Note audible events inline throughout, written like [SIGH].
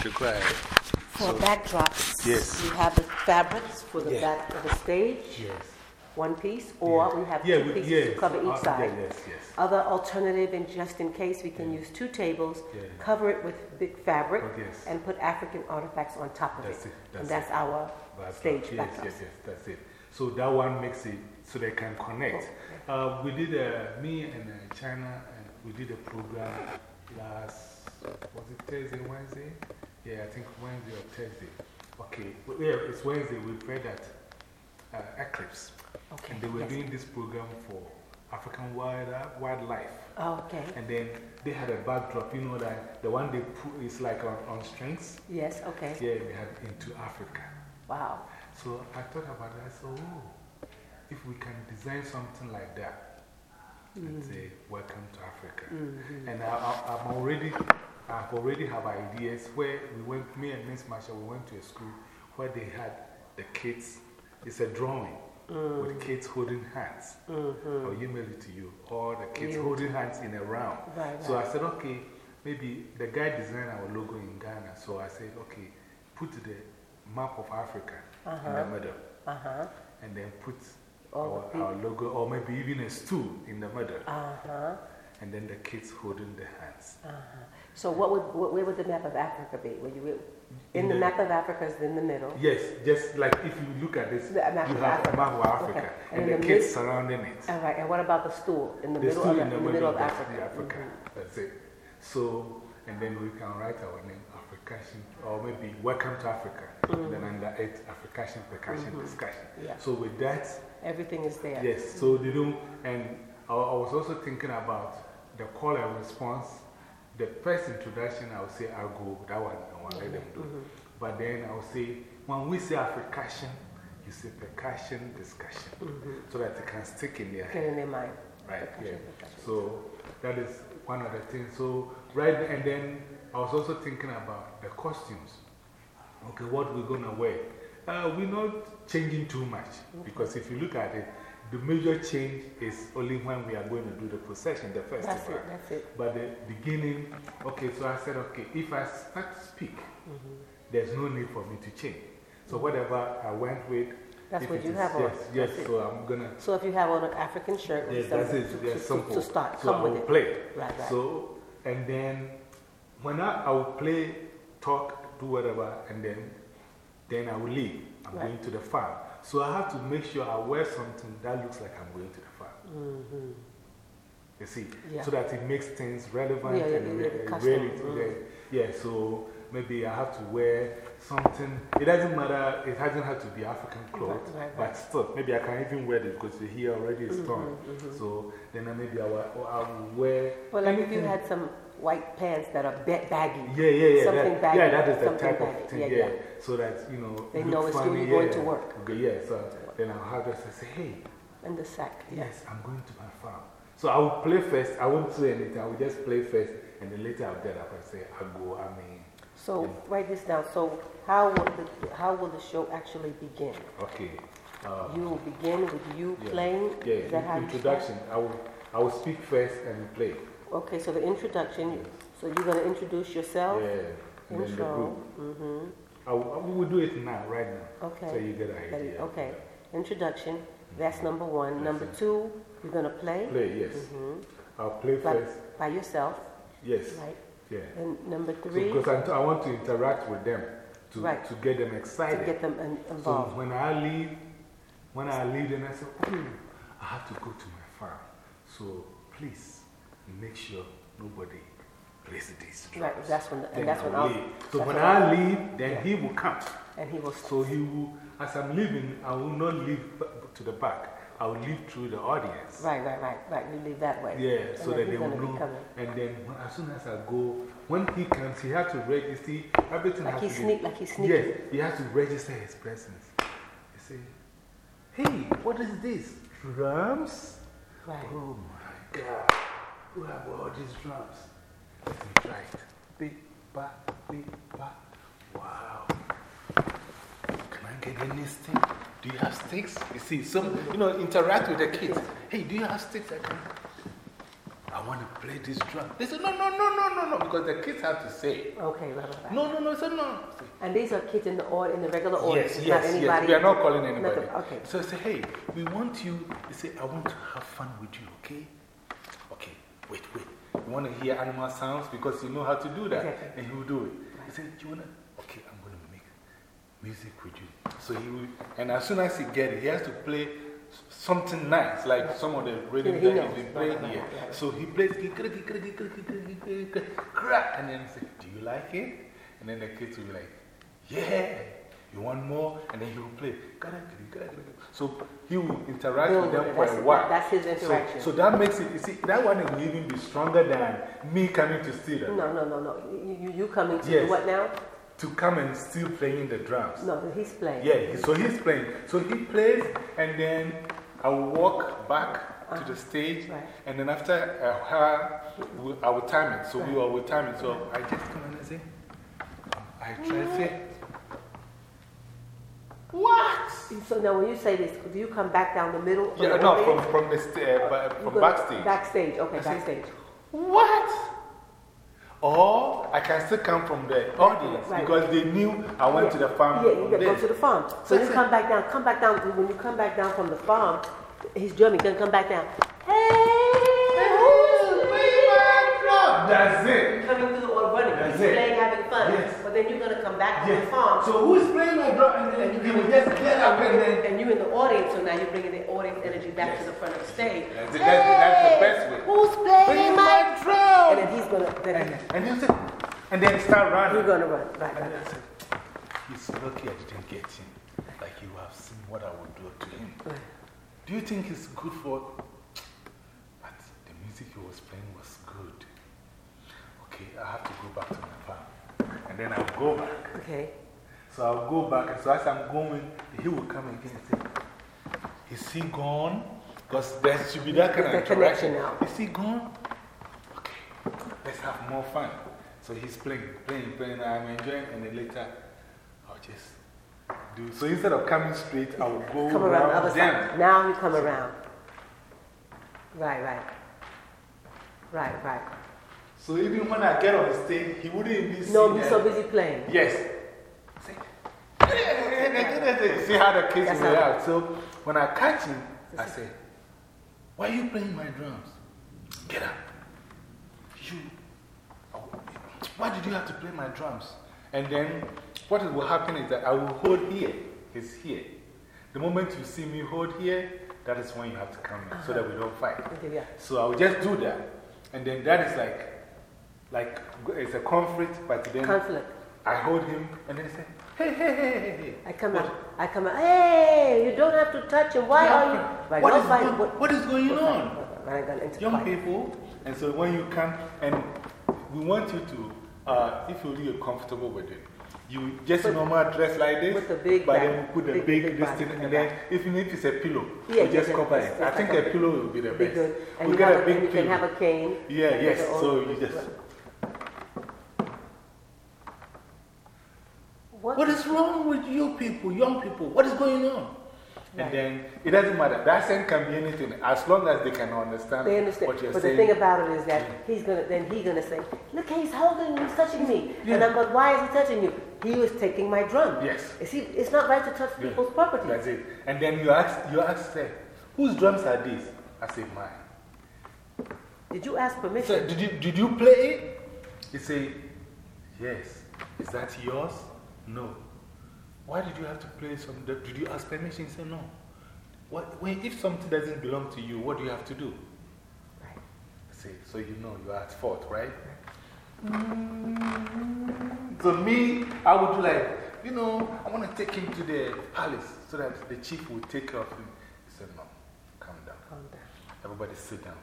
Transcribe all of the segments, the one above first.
For backdrops, Yes. we have the fabrics for the back of the stage, Yes. one piece, or we have Yeah, two pieces to cover Uh, each side. yeah, yes, yes. Other alternative, and just in case, we can use two tables, cover it with big fabric, Oh, and put African artifacts on top of That's it. it, And that's that's our Backdrop. stage yes, backdrop. Yes, yes, that's it. So that one makes it so they can connect. Uh, we did, uh, me and uh, China, uh, we did a program last, was it Thursday, Wednesday? Yeah, I think Wednesday or Thursday. Okay, yeah, it's Wednesday. We prayed at uh, Eclipse. Okay, And they were yes. doing this program for African wild, uh, wildlife. Oh, okay. And then they had a backdrop, you know, that the one they put is like on, on strings. Yes, okay. Yeah, we had into Africa. Wow. So I thought about that. So, oh, if we can design something like that mm. and say, Welcome to Africa. Mm-hmm. And I, I, I'm already, I've already have ideas where we went, me and Miss Marsha, we went to a school where they had the kids, it's a drawing with kids holding hands. I'll email it to you. Or the kids holding hands in a round. Right, So I said, okay, maybe the guy designed our logo in Ghana. So I said, okay, put the map of Africa in the middle. Uh huh. And then put All the our, our logo, or maybe even a stool in the middle. Uh huh. And then the kids holding the hands. So, what would, what, where would the map of Africa be? Would you, in, In the, the- map of Africa is in the middle. Yes, just like if you look at this, you of have Africa. a map of Africa Okay. and, And the kids mid- surrounding it. All right. And what about the stool in the The middle of, the, in the middle of that's Africa? Africa. Mhm. That's it. So, and then we can write our name, Africussion, or maybe Welcome to Africa. And then under it, Africussion, Percussion, Mm-hmm. Yeah. So, with that, Everything is there. yes, so they don't, and I, I was also thinking about the call and response. The first introduction, I would say, I'll go, that one, I want to let them do. Mm-hmm. But then I would say, when we say African, you say percussion, discussion. Mm-hmm. So that it can stick in their head. in their mind. Right, yeah. Percussion. So that is one of the things. So, right, and then I was also thinking about the costumes. Okay, what we're going to wear. Uh, we're not changing too much mm-hmm. because if you look at it, the major change is only when we are going to do the procession, the festival. That's it. That's it. But the beginning, okay, so I said, okay, if I start to speak, Mm-hmm. there's no need for me to change. So, whatever I went with, That's if what you is- have on. Yes, yes, so I'm going to. So, if you have on an African shirt, Yes, that's it. to, Yes, to, to, simple. to start, so come I with it. play. Right, right. So, and then when I, I will play, talk, do whatever, and then, then I will leave. I'm Right. going to the farm. So I have to make sure I wear something that looks like I'm going to the farm. -hmm. You see? Yeah. So that it makes things relevant Yeah, yeah, and re- the custom, really. mm. Yeah, so maybe I have to wear something. It doesn't matter, it doesn't have to be African clothes, right, right. but still, maybe I can even wear this because here already is torn. Mm-hmm, So then maybe I will, I will wear. Well, like if you had some white pants that are ba baggy. Yeah, yeah, yeah. Something that, baggy. Yeah, that is the type baggy. of thing. Yeah, Yeah, yeah. So that, you know, They know it's funny, you're going to work. Okay, yeah, so then I'll have to say, hey, And the sack. Yeah. yes, I'm going to my farm. So I will play first. I won't say anything. I will just play first. And then later I'll get up and say, I go, I mean, So, write this down. So, how will the, how will the show actually begin? okay. Uh, You will begin with you yeah. playing? Yeah, Is that how you start? introduction. I will, I will speak first and play. Okay, so the introduction. So, you're going to introduce yourself? Yeah. And then the group. Mm-hmm. We will do it now, right now. Okay. So you get an idea. Okay. Introduction. That's number one. Number two, you're going to play? Play, yes. Mhm. I'll play By, first. by yourself, Yes. right? Yeah. And number So, three, because I, I want to interact with them to, Right. to get them excited. to get them in, so when I leave, when I leave, then I say, oh, I have to go to my farm. So please make sure nobody drums. Right, that's when, Then and that's when I'll, leave. So when when I leave, then he will come. and he will, So he will, as I'm leaving, I will not leave to the back. I will leave through the audience. right, right, right, right, you leave that way. Yeah, so that they will know. And then when, as soon as I go, when he comes, he has to register. Everything Like has he's to be- sneak, like he sneaking. Yes, he has to register his presence. He say, hey, what is this? Drums? Right. Oh my God, who have all these drums? Let me try it. Beep, ba, beep, ba. Wow. Can I get any stick? Do you have sticks? You see, some, you know, interact with the kids. Hey, do you have sticks? I can. I want to play this drum. They said, no, no, no, no, no, no, because the kids have to say. Okay, right, right, right. No, no, no, I said, no. And these are kids in the, or, in the regular audience? Yes, it's yes, not yes. We are not calling anybody. Nothing, okay. So I say, hey, we want you, they say, I want to have fun with you, okay? Wait, wait. You want to hear animal sounds because you know how to do that. Exactly. And he will do it. He said, do you want to? Okay, I'm going to make music with you. So he will, and as soon as he gets it, he has to play something nice, like some of the rhythm He that he's been playing here. So he plays, crack, and then he says, Do you like it? And then the kids will be like, Yeah. You want more? And then he will play. So he will interact with them for a while. that's his So- interaction. So, that makes it, you see, that one will even be stronger than me coming to steal them. No, no, no, no. You, you, coming to Yes. do what now? To come and still playing the drums. No, he's playing. Yeah, so he's playing. So he plays, and then I will walk back to the stage, Right. and then after uh, her, we, I will time it. So we will time it. So I just come and say, I try to say, What? So now when you say this, do you come back down the middle? from Yeah, the no, from, from, the sta- uh, from go backstage. Backstage, okay, I say, backstage. What? Or I can still come from the audience right. because they knew I went to the farm. Yeah, you from gotta go to the farm. So So I you said- come back down, come back down. When you come back down from the farm, he's drumming, gonna come back down. Hey, That's it. You're coming through or running, That's he's it. playing, having fun. Yes. But then you're gonna come back to Yeah. the farm. So who is playing my drum? And then you will just get up and then. And you in the audience, so now you're bringing the audience energy back to the front of the stage. That's, it. that's, that's the best way. Who's playing Playing my my drum. And then he's gonna, then And, and, you say, and then start running. he's gonna run. Right, And right. then I he's lucky I didn't get him. Like you have seen what I would do to him. Do you think it's good for. But the music he was playing was good. Okay, I have to go back to my farm. And then I'll go back. Okay. So I'll go back. And so as I'm going, he will come again and say, Is he gone? Because there should be that kind of interaction. now. Is he gone? Okay, let's have more fun. So he's playing, playing, playing. I'm enjoying, and then later I'll just do. So instead of coming straight, I will go Come around the other them. side. Now you come around. Right, right. Right, right. So even when I get on the stage, he wouldn't be No, he's so busy playing. Yes. See, see how the kids will react. So when I catch him, I say, Why are you playing my drums? Get up. You. Why did you have to play my drums? And then what will happen is that I will hold here. He's here. The moment you see me hold here, that is when you have to come in so uh-huh. that we don't fight. Okay, yeah. So I will just do that. And then that is like, like it's a conflict, but then Conflict. I hold him and then he say, hey, hey, hey, hey, hey. I come out. I come out. Hey, you don't have to touch him. Why are you? Right, What fight. going- What- what is going on? fight? Right, I got into Young fight. people, and so when you come, and we want you to, uh, if you're really comfortable with it, you just Put- normal dress like this, put the big but then we put the big- big, this thing, in and then even if it's a pillow, Yeah, we just cover it. I think a- a pillow will be the best. We you, get a a, big and you can have a cane. Yeah, yes, so you just. What? What is wrong with you people, young people? What is going on? Right. And then it doesn't matter. The accent can be anything as long as they can understand, They understand. what you're But saying. But the thing about it is that he's gonna, then he's gonna say, look, he's holding he's touching me. And I'm like, why is he touching you? He was taking my drum. Yes. You see, it's not right to touch Yeah. people's property. That's it. And then you ask, you ask, say, whose drums are these? I say, mine. Did you ask So, permission? did you, did you play it? He say, yes. Is that yours? No. Why did you have to play some? Did you ask permission? He said, no. What, when, if something doesn't belong to you, what do you have to do? Right. Say, so you know you are at fault, right? Mm-hmm. So me, I would like, you know, I want to take him to the palace so that the chief will take care of him. He said, no, calm down. Calm down. Everybody sit down.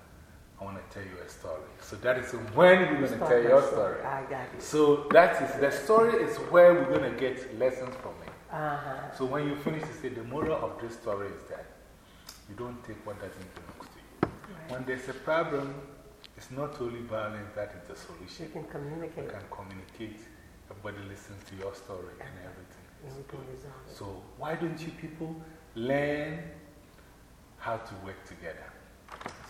I want to tell you a story. So that is when we're going to tell your story. I got you. So that is, the story is where we're going to get lessons from it. Uh huh. So when you finish, you say, the moral of this story is that you don't take what doesn't belong to you. When there's a problem, it's not only violence that is the solution. You can You can communicate, everybody listens to your story and everything. can resolve it. So why don't you people learn how to work together?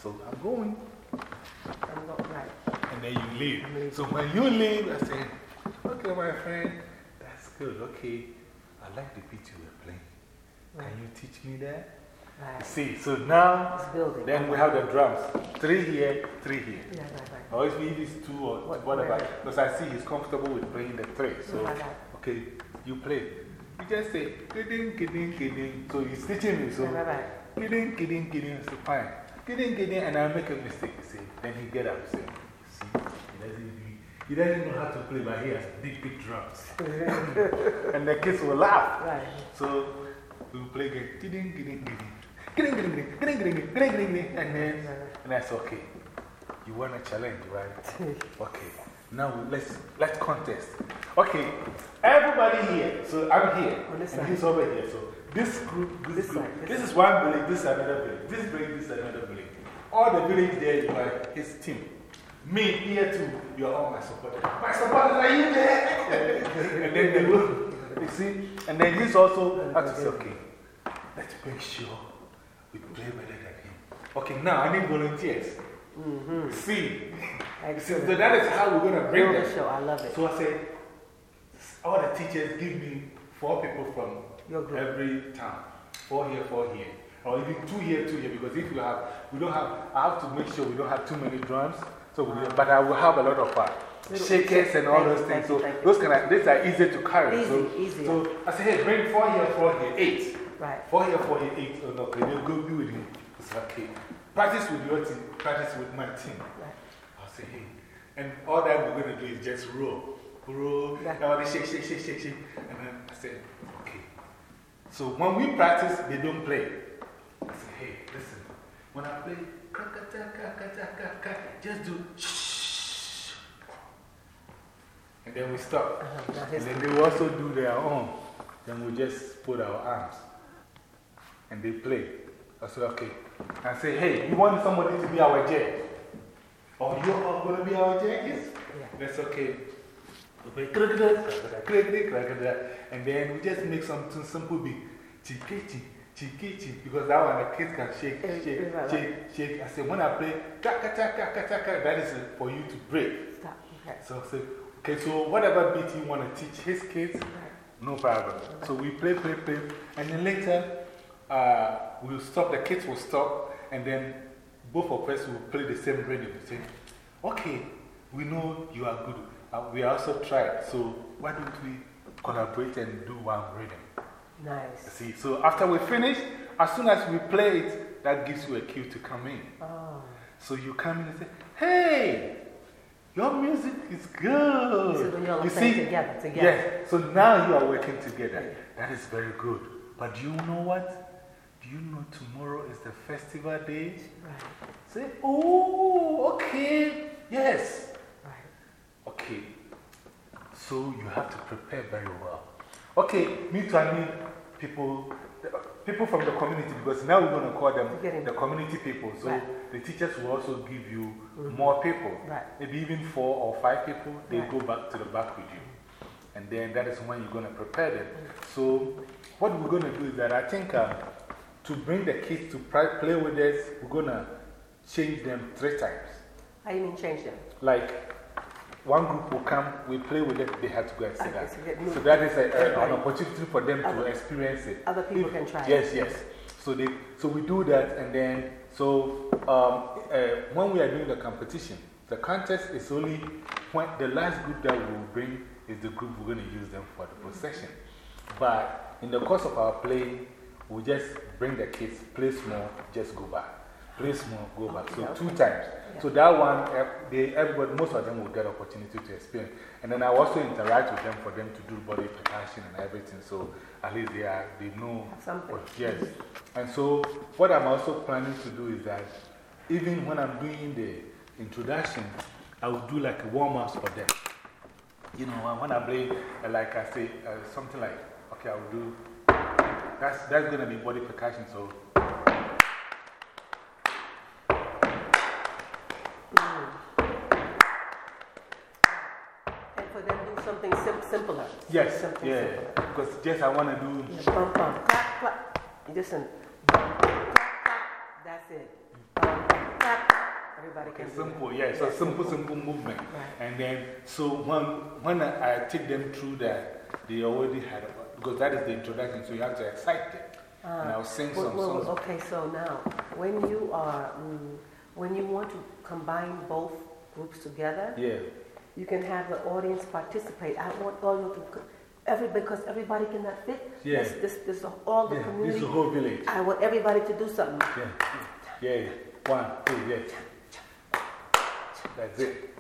So I'm going I'm not right. And then you leave. So when you leave, I say, okay, my friend, that's good. Okay, I like the beat you were playing. Can you teach me that? Right. See, so now, then we have the drums. Three here, three here. Yeah, right, right. Or if he is two or What- whatever. Because I see he's comfortable with playing the three. So, okay, you play. You just say, kidding, kidding, kidding. So he's teaching me. So, kidding, kidding, kidding. So fine. Kidding, kidding. And I make a mistake. See, then he get up. Say, see, he doesn't, he, he doesn't know how to play, but he has big, big drums. [LAUGHS] and the kids will laugh. Right. So we will play again. Kidding, kidding, kidding. Kidding, kidding, kidding, kidding, kidding, kidding. And then, and that's okay. You want a challenge, right? [LAUGHS] Okay. Now let's, let's contest. Okay. Everybody here. So I'm here. Oh, On and he's over here. So this group, this, This group. side, this This is one village, this is another village. This village, this is another village. All the village there, you are his team. Me here too, you're all my supporters. My supporters are you there? [LAUGHS] and then they will, you see? And then he's also say, okay, let's make sure we play better than him. Okay, now I need volunteers. -hmm. See? Excellent. so that is how we're going to bring the show. I love it. So I said, all the teachers give me four people from Your group. every time. Four here, four here. Or even two here, two here. Because if you have, we don't have, I have to make sure we don't have too many drums. So we, but I will have a lot of uh, shakers and all those things. So those kind of, these are easy to carry. Easy, so, easy. So I said, hey, bring four here, four here, eight. Right. Four here, four here, eight. Oh, no, okay, they'll go be with him. It's okay. Practice with your team, practice with my team. Right. I'll say, hey. And all that we're going to do is just roll. Roll. And all they shake, shake, shake, shake, shake. And then I said. So when we practice, they don't play. I say, hey, listen. When I play, ka, ka, ta, ka, ka, ta, ka, ka, just do shh. And then we stop. Uh-huh. And then they also do their own. Then we just put our arms. And they play. I say, okay. I say, hey, you want somebody to be our judge? Or you're all going to be our judges? Yeah. That's okay. And then we just make something simple be chikechi, chikechi. Because that one the kids can shake, shake, eh, right, shake, shake. I say, when I play, kaka, kaka, kaka, kaka, that is for you to break. Stop. Okay. So I said, okay, so whatever beat you want to teach his kids, no problem. So we play, play, play. And then later, uh, we'll stop, the kids will stop, and then both of us will play the same rhythm. Say, okay, we know you are good. Uh, we also tried, so why don't we collaborate and do one rhythm? Nice. See, so after we finish, as soon as we play it, that gives you a cue to come in. Oh. So you come in and say, hey, your music is good. When you all You see? together, together. Yes. So now you are working together. That is very good. But do you know what? Do you know tomorrow is the festival day? Right. Say, oh, okay. Yes. Right. Okay. So you have to prepare very well. Okay, me too, I need people, people from the community because now we're going to call them the community people. So Right. the teachers will also give you more people. Right. Maybe even four or five people, they Right. go back to the back with you. And then that is when you're going to prepare them. So, what we're going to do is that I think uh, to bring the kids to play with us, we're going to change them three times. How you mean change them? Like, one group will come, we play with them, they have to go and sit Okay, down. so. So that is a, a, an opportunity for them to experience it. Other people If- can try. Yes, yes. So, they, so we do that, and then, so um, uh, when we are doing the competition, the contest is only when the last group that we will bring is the group we're going to use them for the procession. But in the course of our play, we just bring the kids, play small, just go back. Play small, go back. So, two times. So, that one, eh, they, everybody, most of them will get opportunity to experience. And then I also interact with them for them to do body percussion and everything. So, at least they, are, they know. Something. what- yes. And so, what I'm also planning to do is that even when I'm doing the introduction, I will do like a warm ups for them. You know, when I play, uh, like I say, uh, something like, okay, I will do, that's, that's going to be body percussion. So, And for them do something sim simpler. yes, Something yeah. simpler. Because just I want to do, Yeah, bump, bump, clap, clap. Listen. Bump, clap, clap. That's it. Bump, clap. Everybody Okay, can simple, yeah, it's a simple, simple movement. Right. And then, so when, when I, I take them through that, they already had, a- because that is the introduction, so you have to excite them. and I'll sing Well, some well, songs. okay, so now, when you are, mm, when you want to combine both groups together, Yeah, you can have the audience participate. I want all you to, every, because everybody cannot fit. Yeah. This, this, this, all the yeah, this is community. the whole village. I want everybody to do something. Yeah, yeah, one, two, yeah. That's it.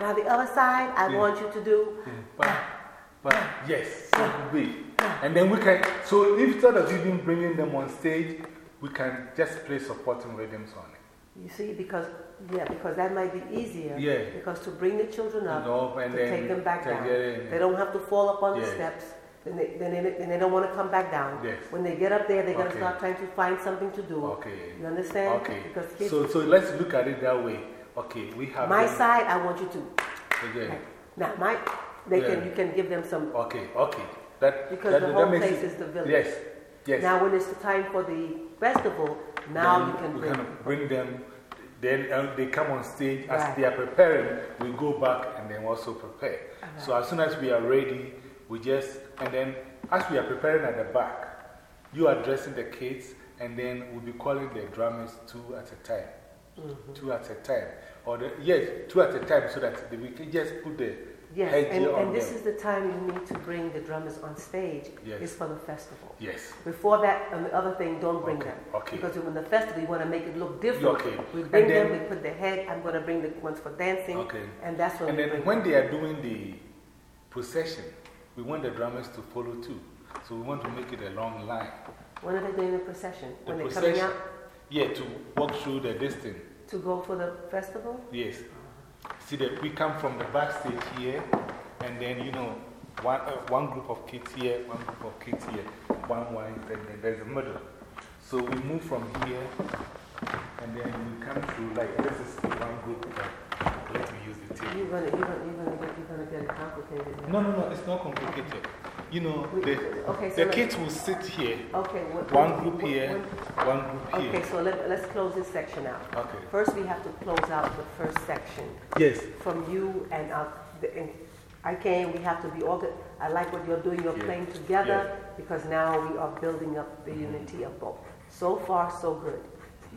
Now, the other side, I Yeah. want you to do, Yeah, But, but yes, simple beat. And then we can, so instead of even bringing them on stage, we can just play supporting rhythms on it. You see, because, yeah, because that might be easier. Yeah. Because to bring the children up, know, and to then take them back down. They don't have to fall up on the steps. Then they, then they, then they don't want to come back down. Yes. When they get up there, they're going to start trying to find something to do. Okay. You understand? Okay. Because kids, So, so let's look at it that way. Okay, we have. my them- side, I want you to. Okay, Now, my, they can, you can give them some. okay, okay. That, Because that, the whole makes place it- is the village. Yes, yes. Now, when it's the time for the festival, now Then you can bring. can bring them. Then um, they come on stage. As Right. they are preparing, we go back and then also prepare. So as soon as we are ready, we just, and then as we are preparing at the back, you are dressing the kids, and then we'll be calling the drummers two at a time. Mm-hmm. Two at a time. Or the, yes, two at a time so that we can just put the Yes, headgear and, and this is the time you need to bring the drummers on stage. Yes. Is for the festival. Yes. Before that, and the other thing, don't bring Okay, them. okay. Because when the festival, you want to make it look different. Okay. We bring then- them, we put the head, I'm going to bring the ones for dancing. Okay. And that's when And then when them. they are doing the procession, we want the drummers to follow too. So we want to make it a long line. When are they doing the procession? The When they're coming procession. out Yeah, to walk through the distance. to go for the festival? Yes. See that we come from the backstage here, and then, you know, one, uh, one group of kids here, one group of kids here, one, one, and then there's a middle. So we move from here, and then we come through, like, this is one group. That, let me use the tape. You're going to you're gonna, you're gonna get, you're gonna get it complicated. now. No, no, no, it's not complicated. You know, the, okay, so the kids will sit here, Okay. what- one group what- here, what- one group Okay, here. so let, let's close this section out. Okay. First, we have to close out the first section. Yes. from you and the, and I came, we have to be organ. I like what you're doing, you're Yeah. playing together because now we are building up the mm-hmm. unity of both. So far, so good.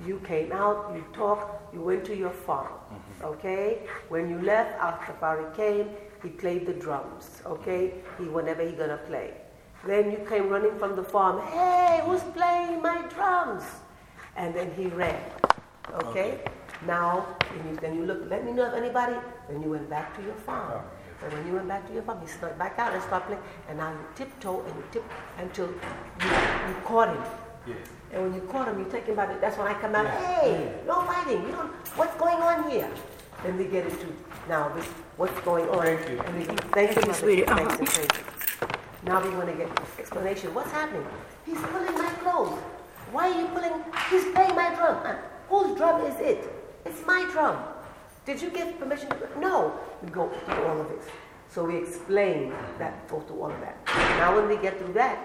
You came out, you talked, you went to your farm, mm-hmm. okay? When you left, Al-Safari came, he played the drums, okay? He, whenever he gonna play. Then you came running from the farm, hey, who's playing my drums? And then he ran, okay? Now, then you, then you look, let me know if anybody, then you went back to your farm. Oh. And when you went back to your farm, he snuck back out and started playing. And now you tiptoe and you tip until you, you caught him. Yeah. And when you caught him, you take him by the, that's when I come out, Yeah. hey, no fighting, you don't, what's going on here? Then we get into, now, this, what's going on? Thank you. And we, thank you, you, sweetie. mother. Thanks and praise. Now we want to get explanation. What's happening? He's pulling my clothes. Why are you pulling? He's playing my drum. Whose drum is it? It's my drum. Did you give permission? To, no. We go through all of this. So we explain that, go through all of that. Now when we get through that,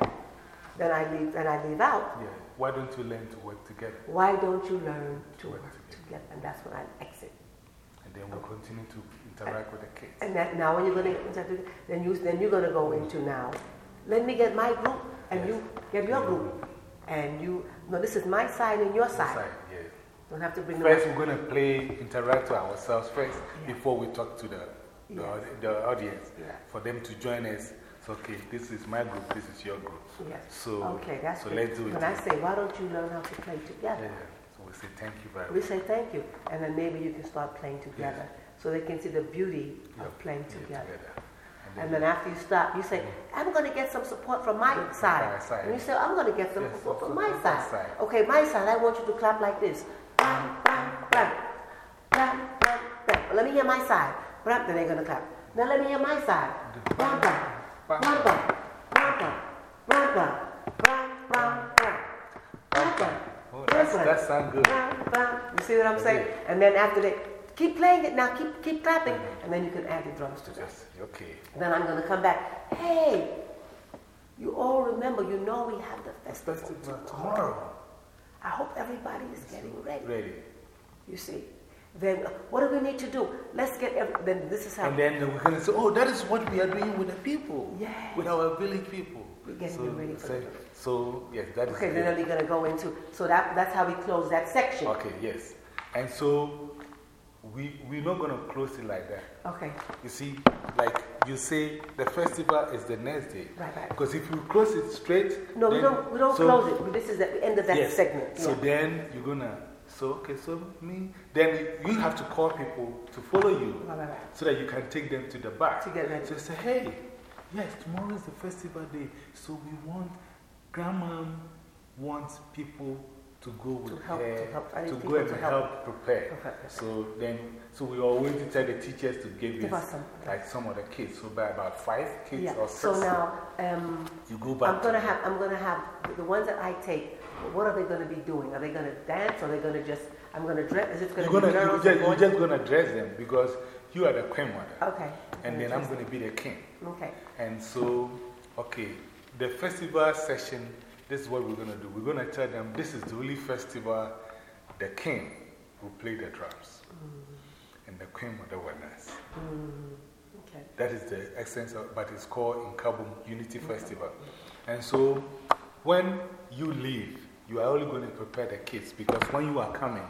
then I leave, then I leave out. Yeah. Why don't you learn to work together? Why don't you learn to Work work together? And that's when I exit. And then we'll continue to interact with the uh, kids. And that now when you're going to, then, you, then you're going to go into now, let me get my group and you get your group. And you, no, this is my side and your side. Side, yes. Don't have to bring First, we're going to play, interact with ourselves first Yeah. before we talk to the, the, Yes. the audience. Yeah. For them to join us. So, okay, this is my group, this is your group. Yes. So, okay, that's so good. let's do it. When I say, why don't you learn how to play together? yeah. So we say thank you very much. We say thank you. And then maybe you can start playing together so they can see the beauty Yeah, of playing yeah, together. And And then after you stop, you say, mm. I'm going to get some support from my side. side. And you say, I'm going to get some Yes, support from my side. side. Okay, my side, I want you to clap like this. Bam, bam, bam. Bam, bam, bam. Let me hear my side. Bam, then they're going to clap. Now let me hear my side. Bam, bam. Bam, bam. Bam, bam. Bam, bam. Bam, bam, bam. Bam, bam. Oh, that sounds good. Bam, bam. You see what I'm saying? And then after that, keep playing it now, keep, keep clapping, mm-hmm. and then you can add the drums to that. Okay. Then I'm going to come back. Hey, you all remember, you know we have the festival Festival tomorrow. I hope everybody is getting ready. Ready. You see. Then uh, what do we need to do? Let's get, every, then this is how. And then we're going to say, oh, that is what we are doing with the people. Yes. With our village people. We're getting so, ready for so, so, yes, that is Okay, then are going to go into, so that, that's how we close that section. Okay, yes. And so we, we're not going to close it like that. Okay, You see, like you say, the festival is the next day. Right, right. Because if you close it straight. no, we don't, we don't so- close it. This is the end of that Yes. segment. So yeah. then you're going to, so, okay, so me, then you have to call people to follow you Right, right, right. so that you can take them to the back. To get ready. So say, hey, yes, tomorrow is the festival day. So we want, grandma wants people to go with help- her, to help- to go and to help, help. prepare. Prepare. So then, so we to tell the teachers to give, Give us like some of the kids. So by about five kids Yeah, or six, so now, um, you go back. I'm going to have, I'm going to have, the ones that I take, what are they going to be doing? Are they going to dance? Or are they going to just, I'm going to dress, is it going You're, to be gonna, you and just, you're just going to dress them because you are the queen mother. Okay. And then I'm going to be the king. Okay, And so, okay, the festival session, this is what we're going to do. We're going to tell them this is the only festival the king will play the drums. Mm. And the queen will dance. Mm, okay. That is the essence of but it's called in Kabum Unity mm. Festival. And so, when you leave, you are only going to prepare the kids because when you are coming,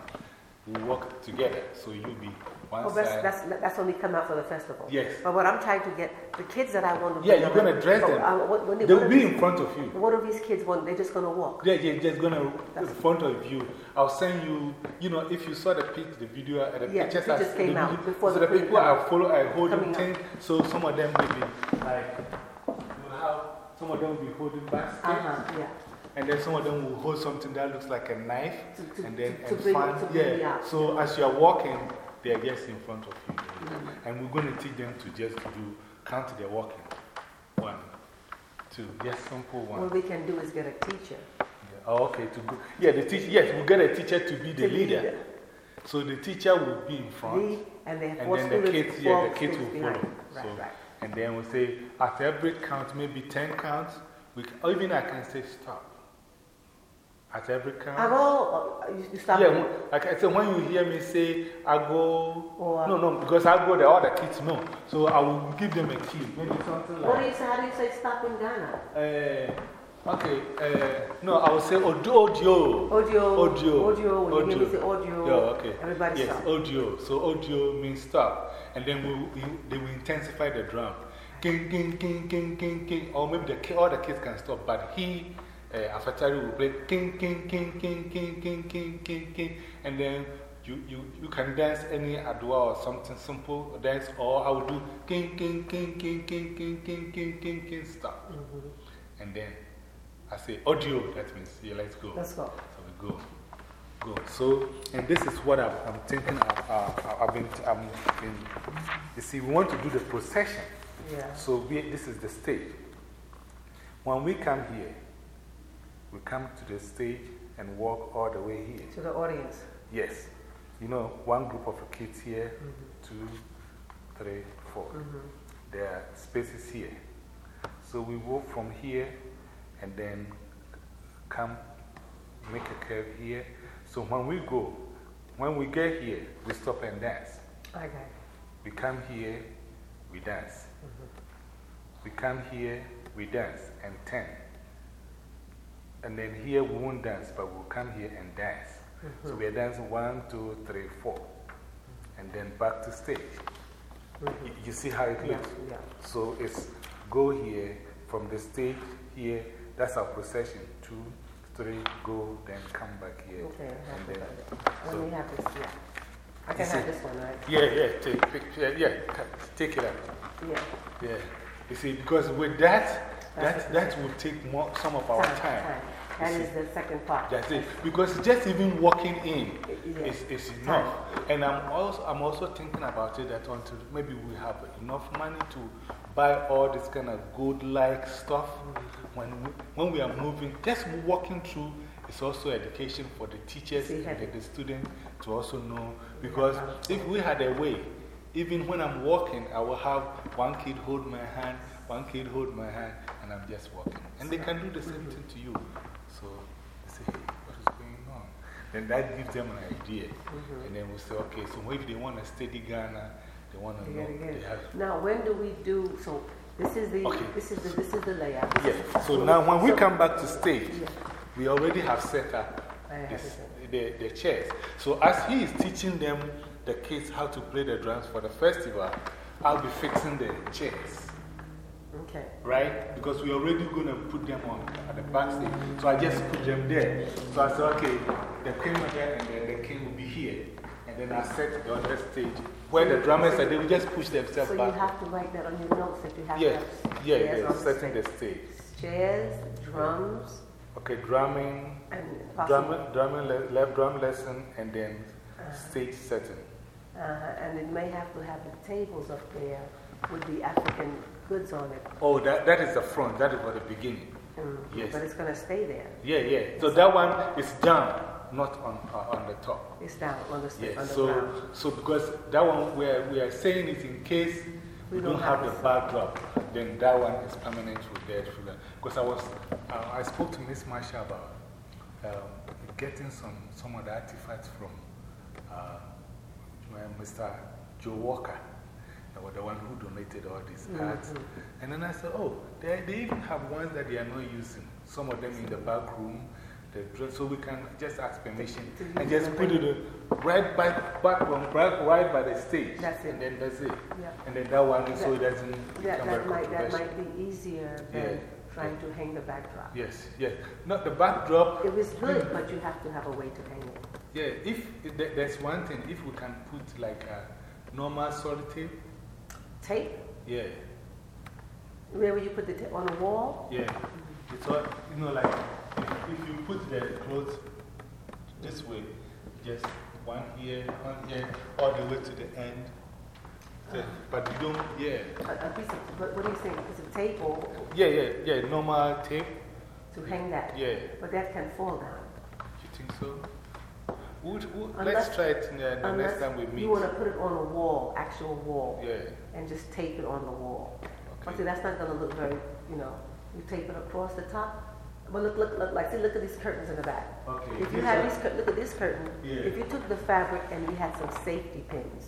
we work together. So you'll be Oh, that's, that's, that's when we come out for the festival. Yes. But what I'm trying to get, the kids that I want to Yeah, you're going to dress oh, them. what, when they, They'll be these- in front of you. What are these kids want? They're just going to walk. Yeah, yeah, just gonna in front of you. I'll send you, you know, if you saw the pic, the video, uh, the Yeah, pictures, the pictures came the out before so the the people I follow, I hold them so some of them will be like, have, some of them will be holding basket, Uh huh, yeah. and then some of them will hold something that looks like a knife, To- to- and then to and bring- to me yeah, so as you are walking, they are just in front of you. Mm-hmm. And we're going to teach them to just do, count their walking. One, two, just simple one. What we can do is get a teacher. Oh, okay, to go. Yeah, the teacher, yes, we'll get a teacher to be the leader. So the teacher will be in front. And they and then the kids, yeah, the kids will behind. follow. Right, so, right. And then we'll say, at every count, maybe 10 counts, we can, even I can say stop. At every count. I go, uh, you, stop Yeah, like I said, when you hear me say, I go, Or- no, no, because I go, there, all the kids know. So I will give them a key. Maybe something like. What do you say? How do you say stop in Ghana? Uh, okay, uh, no, I will say audio. Audio. Audio. Audio. Audio. When you hear me say audio, Yeah, okay. everybody yes, stop. audio. So audio means stop. And then we, we, they will intensify the drum. King, king, king, king, king, king. Or maybe the, all the kids can stop, but he, uh, Afatari will play king, king, king, king, king, king, king, king, king. And then you, you, you can dance any adowa or something simple dance, or I will do king, king, king, king, king, king, king, king, king, king, stop. And then I say audio, that means, yeah, let's go. Let's go. So we go. Go. So, and this is what I'm, I'm thinking. Of, uh, I've been, I'm been, you see, we want to do the procession. Yeah. So we, this is the stage. When we come here, we come to the stage and walk all the way here. To the audience. Yes. You know, one group of kids here, mm-hmm. two, three, four. Mm-hmm. There are spaces here. So we walk from here and then come, make a curve here. So when we go, when we get here, we stop and dance. Okay. We come here, we dance. Mm-hmm. We come here, we dance and turn. And then here we won't dance, but we'll come here and dance. So mm-hmm. we are dancing one, two, three, four. And then back to stage. Mm-hmm. Y- You see how it Yeah, looks? yeah. So it's go here, from the stage here, that's our procession. Two, three, go, then come back here. Okay, and then, Let me have this, yeah. I can have see- this one, right? yeah, yeah, take, yeah, yeah, take it out. Yeah. Yeah. You see, because with that, that, that will take more, some of our time. That You the second part. That's it. Because just even walking in is, is enough. And I'm also, I'm also thinking about it that until maybe we have enough money to buy all this kind of good like stuff. Mm-hmm. When we, when we are moving, just walking through is also education for the teachers See, and the, the students to also know. Because if we had a way, even when I'm walking, I will have one kid hold my hand, one kid hold my hand, and I'm just walking. And they can do the same thing to you. So they say, hey, what is going on? then that gives them an idea. -hmm. And then we say, okay, so if they want to study Ghana, they want to know. They have now, when do we do, so this is the, okay. this is the, this is the layout. Yeah. So now when we come back to stage, we already have set up this, the, the chairs. So as he is teaching them, the kids, how to play the drums for the festival, I'll be fixing the chairs. Okay. Right? Because we're already going to put them on at the backstage. So I just put them there. So I said, okay, the queen will there and then the king will be here. And then I set the other stage where the drummers are, they will just push themselves so back. So you have to write that on your notes that you have yeah. to Yeah, yeah, setting the stage. Chairs, drums. Okay, drumming, and drumming, drumming le left drum lesson, and then -huh. stage setting. -huh. And it may have to have the tables up there with the African goods on it. Oh, that, that is the front, that is for the beginning. Mm, yes. But it's going to stay there. Yeah, yeah. So that one is down, not on, uh, on the top. It's down on the, yeah, on the so, ground. So, because that one, we are, we are saying it in case we, we don't, don't, have, have the backdrop, then that one is permanent with that. Because I was, uh, I spoke to Miss Marsha about um, getting some, some of the artifacts from uh, Mr. Joe Walker, the one who donated all these mm-hmm. -hmm. And then I said, oh, they, they even have ones that they are not using, some of them in the back room. So we can just ask permission and just put it right by, back on, right, right by the stage. That's it. And then that's it. Yeah. And then that one, that, so it doesn't that, that, might, that might be easier than trying to hang the backdrop. Yes, yes. Not the backdrop. It was good, but you have to have a way to hang it. Yeah, if there's one thing, if we can put like a normal solid tape. Tape? Yeah. Where would you put the tape? On the wall? Yeah. It's all, you know, like if, if you put the clothes this way, just one here, one here, all the way to the end. So, but you don't, yeah. A, a piece of, what, what are you saying? A piece of tape or? Yeah, yeah, yeah, normal tape. To hang that? Yeah. But that can fall down. You think so? We'll, we'll, unless, let's try it the, the next time we meet. You want to put it on a wall, actual wall. Yeah. And just tape it on the wall. Okay. But see, that's not going to look very, you know, you tape it across the top. But look, look, look, like, see, look at these curtains in the back. Okay. If you had these, look at this curtain. Yeah. If you took the fabric and you had some safety pins,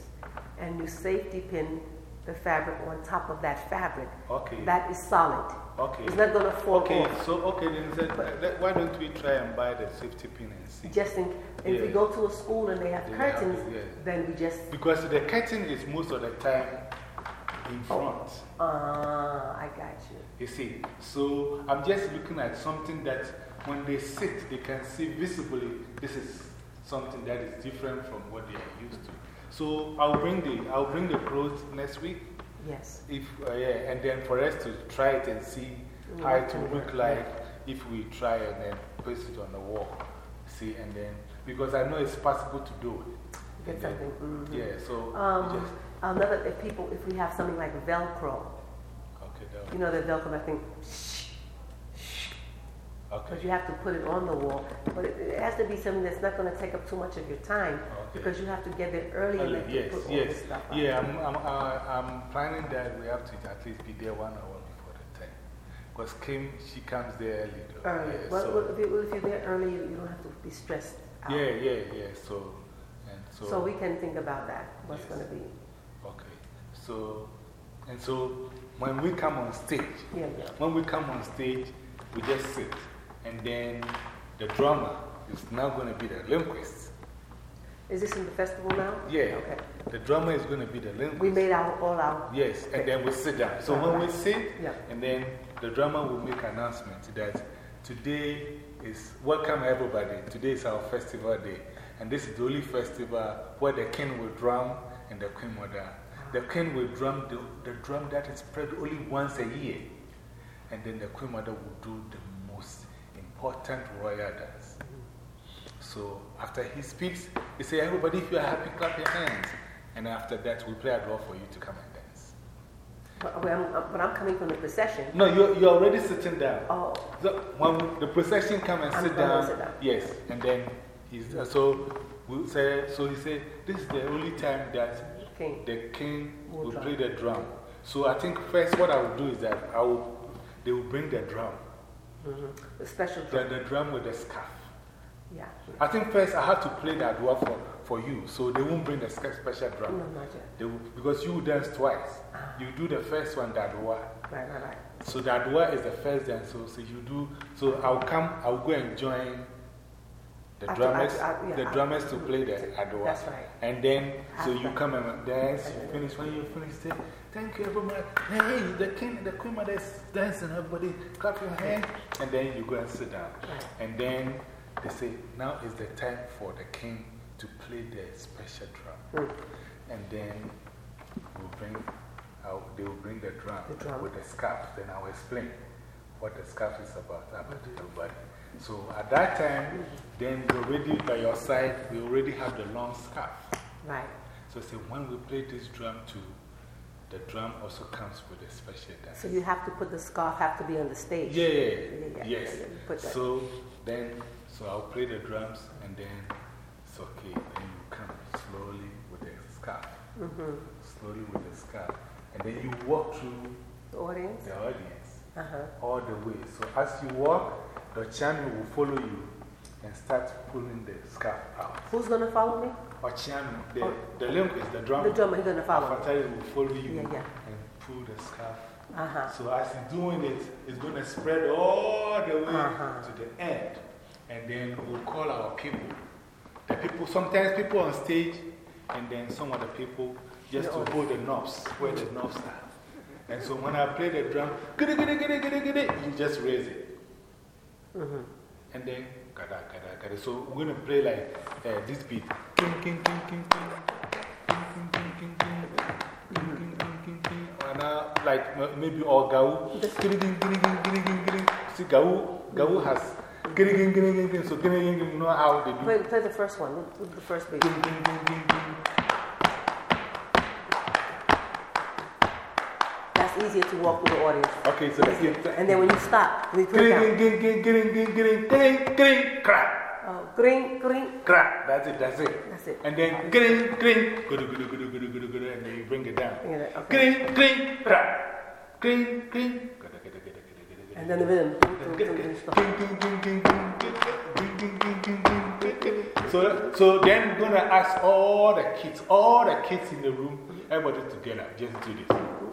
and you safety pin the fabric on top of that fabric, okay. that is solid. Okay. It's not going to fall okay, off. so, okay, then let, why don't we try and buy the safety pin and see? Just in, if yeah. we go to a school and they have they curtains, have, yeah. then we just. Because the curtain is most of the time in front. Ah, uh, I got you. You see, so I'm just looking at something that when they sit, they can see visibly this is something that is different from what they are used to. So I'll bring the, I'll bring the clothes next week. Yes. If, uh, yeah, and then for us to try it and see how it will look like if we try and then paste it on the wall. See, and then, because I know it's possible to do it. Get something. -hmm. Yeah, so. Um, another, if people, if we have something like Velcro. Okay, Velcro. You know, the Velcro, I think. Okay. But you have to put it on the wall. But it, it has to be something that's not going to take up too much of your time because you have to get there early and yes, put all yes. this stuff on. Yeah, I'm, I'm, uh, I'm planning that we have to at least be there one hour before the time. Because Kim, she comes there early. Though. Early. Yeah, well, so if, you, if you're there early, you, you don't have to be stressed out. Yeah, yeah, yeah. So, and so, so we can think about that, what's yes. going to be. Okay. So, and so when we come on stage, yeah, yeah. when we come on stage, we just sit. And then the drummer is now going to be the linguist. Is this in the festival now? Yeah. Okay. The drummer is going to be the linguist. We made our, all our. Yes, okay. and then we sit down. So when we sit, yeah. and then the drummer will make announcement that today is welcome everybody. Today is our festival day. And this is the only festival where the king will drum and the queen will mother. The ah. king will drum the, the drum that is played only once a year. And then the queen mother will do the important royal dance. So after he speaks, he says, Everybody, if you are happy, clap your hands. And after that, we play a draw for you to come and dance. But, I'm, but I'm coming from the procession. No, you're, you're already sitting down. Oh. So when the procession come and sit down, sit down, yes, and then he's, uh, so we say, so he said, This is the only time that king. the king will, will play the drum. So I think first what I will do is that I will, they will bring the drum. -hmm. The special drum. The, the drum with the scarf. Yeah. I think first I have to play the adowa for, for you, so they won't bring the spe- special drum. No, not yet. They will, because you dance twice. You do the first one, the adowa. Right, right, right. So the adowa is the first dance, so, so you do. So I'll come, I'll go and join the After- drummers, after- yeah, the after- drummers to play the adowa. That's right. And then, so you come and dance, you finish. When you finish, say, Thank you, everyone. Hey, the king, the queen mother is dancing, everybody clap your hand. And then you go and sit down. And then they say, Now is the time for the king to play the special drum. Mm. And then we'll bring, they will bring the drum, The drum. with the scarf. Then I'll explain what the scarf is about about everybody. So at that time, then you're already by your side, we already have the long scarf. Right. So say when we play this drum too, the drum also comes with a special dance. So you have to put the scarf, have to be on the stage. Yeah, yeah, yeah, yeah. yes. yeah, you put that. So then, so I'll play the drums and then it's okay. Then you come slowly with the scarf. -hmm. Slowly with the scarf. And then you walk through The audience? the audience Uh huh. all the way. So as you walk, the channel will follow you and start pulling the scarf out. Who's going to follow me? Channel, the, the link is the drum. The drummer, he's going to follow will follow you Yeah, yeah. and pull the scarf. Uh huh. So as he's doing it, it's going to spread all the way Uh-huh. to the end. And then we'll call our people. The people, sometimes people on stage, and then some of the people just to hold the knobs, where the knobs are. And so when I play the drum, giddy, giddy, giddy, giddy, giddy, you just raise it. -hmm. And then, kada, kada, kada. So we're going to play like this beat. And uh, like maybe all Gau. See, Gau, Gau has. So, you know how they do. Play, play the first one, the first beat. easier to walk with the audience. Okay, so let's get. And then when you stop, we put it down. Gring, gring, gring, gring, gring, gring, gring, crap. Oh, gring, gring. Crack. That's it, that's it. That's it. And then gring, gring, gudu, gudu, gudu, gudu, gudu, gudu, and then you bring it down. Yeah, okay. Gring, gring, crack. Gring, gring. And then the rhythm. So, so then I'm going to ask all the kids, all the kids in the room, everybody together, just do this.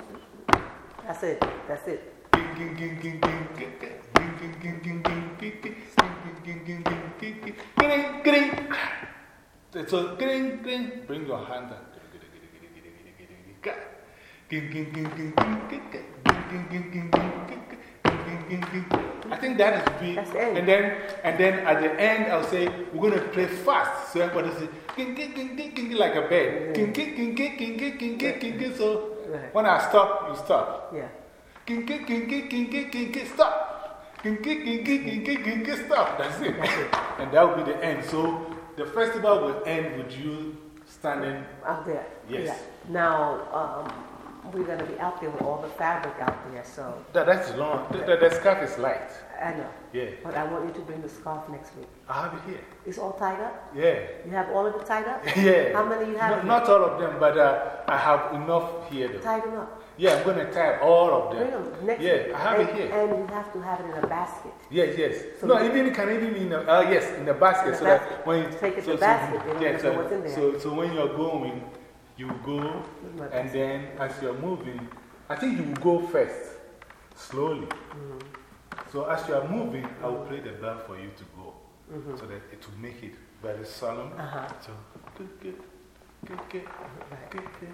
That's it. That's it. So, bring your hand up. I think that is B. And then, and then at the end, I'll say, we're going to play fast. So everybody says, like a bed. So Right. when I stop, you stop. Yeah. King, king, king, king, stop. King, king, king, king, king, king, king, king, stop. That's it. and that will be the end. So the festival will end with you standing. Out there. Yes. Yeah. Now, um, we're going to be out there with all the fabric out there, so That, that's long. The, the, the scarf is light. I know. Yeah. But I want you to bring the scarf next week. I have it here. It's all tied up? Yeah. You have all of it tied up? [LAUGHS] Yeah. How many you have? No, not all of them, but uh, I have enough here though. Tie them up. Yeah, I'm going to tie all of Bring them. them next Yeah, week. I have and, it here. And you have to have it in a basket. Yes, yes. So no, even can even be in the, uh, yes, in the basket. In the so basket. that when you Take it to so, basket, So, they don't yeah, know so, what's in there. So, so when you're going, you go, and then as you're moving, I think you will go first, slowly. Mm-hmm. So as you are moving, I will play the bell for you to go, Mm-hmm. so that it will make it very solemn. Uh-huh. So, good, good, good, good, good, good,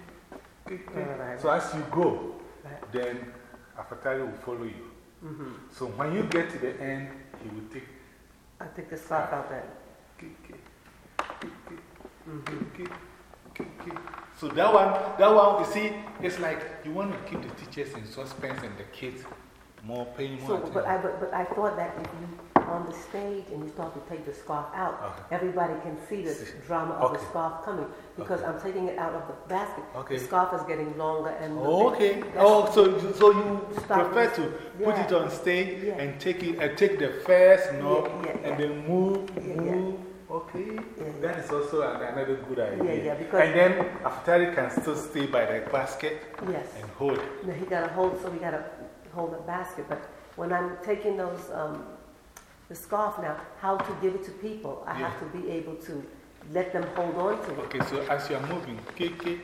good, Right, right, right. So as you go, then Afatari will follow you. Mm-hmm. So when you get to the end, he will take. I take the scarf out then. So that one, that one, you see, it's like you want to keep the teachers in suspense and the kids more more So, attention. but I, but, but I thought that if you on the stage and you start to take the scarf out, Okay. everybody can see the drama of the scarf coming because Okay. I'm taking it out of the basket. Okay. The scarf is getting longer and Oh, okay. Oh, so, you- so you prefer to put it on stage Yeah. and take, it, uh, take the first knob yeah, and then move, move. Okay. That is also another good idea. yeah, because- and then Afatari can still stay by the basket Yes. and hold. No, he got to hold, so we got to hold a basket, but when I'm taking those, um, the scarf now, how to give it to people, I have to be able to let them hold on to it. Okay, so as you are moving, kick, kick,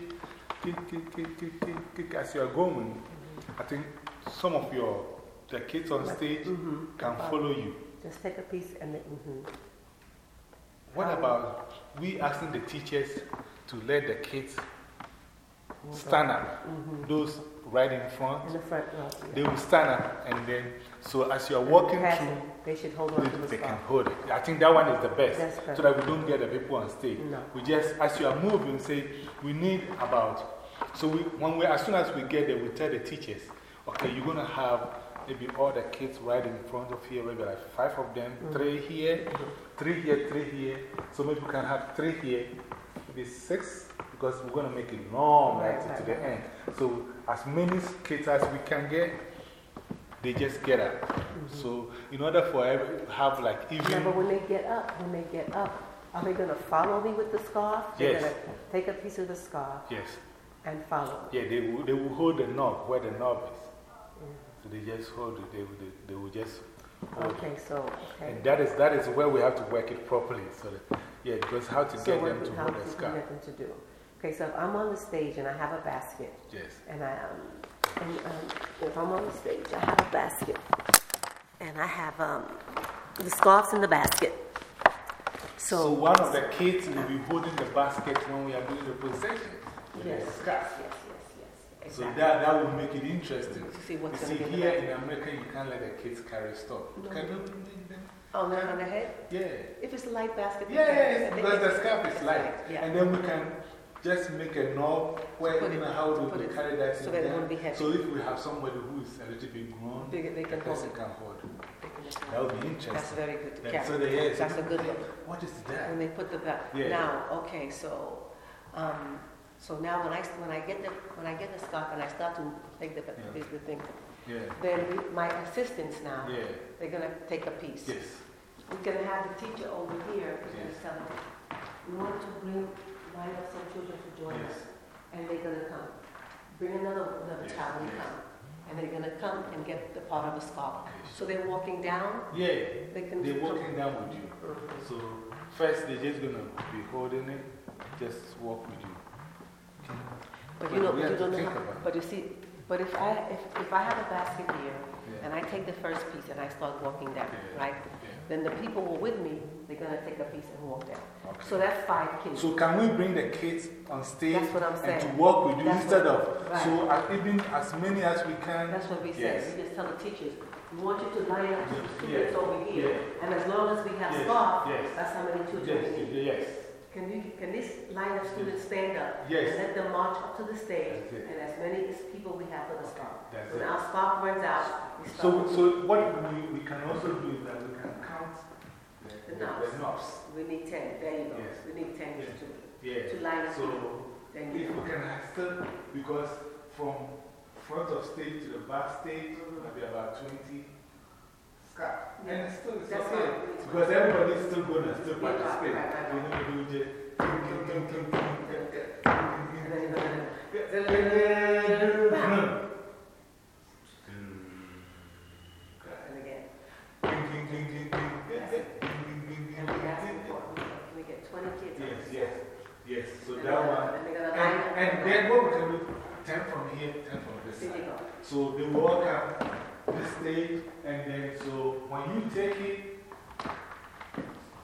kick, kick, kick, kick, kick as you are going, -hmm. I think some of your the kids on stage -hmm. can follow you. Just take a piece and then. -hmm. What about we asking the teachers to let the kids stand up? -hmm. Those right in front, in the front row, yeah. they will stand up and then, so as you're walking through, they should hold on they, to the they can hold it. I think that one is the best. So that we don't get the people on stage. No. We just, as you are moving, say, we need about. So we, when we, as soon as we get there, we tell the teachers, okay, you're going to have maybe all the kids right in front of here, maybe like five of them, -hmm. three here, -hmm. three here, three here. So maybe we can have three here, maybe six, because we're going to make it long right, right, to the end. So as many kids as we can get, they just get up. -hmm. So in order for every, have like even. Yeah, but when they get up, when they get up, are they going to follow me with the scarf? They're Yes. going to take a piece of the scarf Yes. and follow. Yeah, they will, they will hold the knob where the knob is. So they just hold it, they, will- they, they will just Okay, so, okay. And that is, that is where we have to work it properly. So that, yeah, because how to So get them to how hold the to scarf. get them to do. Okay, so if I'm on the stage and I have a basket, Yes. and I, um, and, um, if I'm on the stage, I have a basket, and I have um, the scarves in the basket. So So, one of the kids will be holding the basket when we are doing the procession. the yes, yes, scarf. yes, yes, yes, So that, that will make it interesting. To see what's you see, be in the here in America, you can't let the kids carry stuff. No. Can you, Oh, no, on the head? yeah. If it's a light basket, Yeah, yeah, because the scarf is light. Yeah. And then we can just make a knob where, it- know, how to do we it- carry that so thing that it won't be heavy. So if we have somebody who is a little bit grown, They, they can hold person it. can hold. They That would be interesting. That's very good to Then- carry. So the, yeah, That's a good look. What is that? When they put the back. Yeah. Now, okay, so, um, so now when I, when I get the, when I get the scarf and I start to take the, Yeah. the, the thing, Yeah. then we- my assistants now, Yeah. they're gonna take a piece. Yes. We're gonna have the teacher over here, who's gonna Yes. tell them, we want to bring, line up some children to join us. And they're gonna come. Bring another, another Yes, child and yes. come. And they're gonna come and get the part of the scarf. So they're walking down, Yeah. they can. They're walking down with you. So first, they're just going to be holding it, just walk with you. But you know, we you don't know, how- but you see, but if I, if, if I have a basket here, Yeah. and I take the first piece and I start walking down, Yeah. right? Then the people who are with me, they're gonna take a piece and walk down. Okay. So that's five kids. So can we bring the kids on stage That's what I'm and to walk with you That's instead of, right. so uh, even as many as we can? That's what we said. Yes. We just tell the teachers, we want you to line up the students yes, over here. yes. And as long as we have Yes, yes. that's how many children Yes, we need. yes. Can you, can this line of students stand up? Yes. And let them march up to the stage, and as many as people we have for the. That's When it. our scarf runs out, we So, start. so what we, we can also do is that we can count the, knobs. We need ten, there you go. Yes. We need ten Yes. to, Yeah. to line up. So Then if you we can have still, because from front of stage to the back stage, maybe about 20 scarf. And it's still, it's That's okay. Because everybody's still going to still Yeah, participate. You know, you just. And then you're gonna. And again. And we ask them for, can we get twenty kids? on Yes, this? yes, yes. So And that they're one. gonna- And they're gonna line up. And, and then what we can do, 10 from here, 10 from this side. So they walk up um, this stage, and then so when you take it,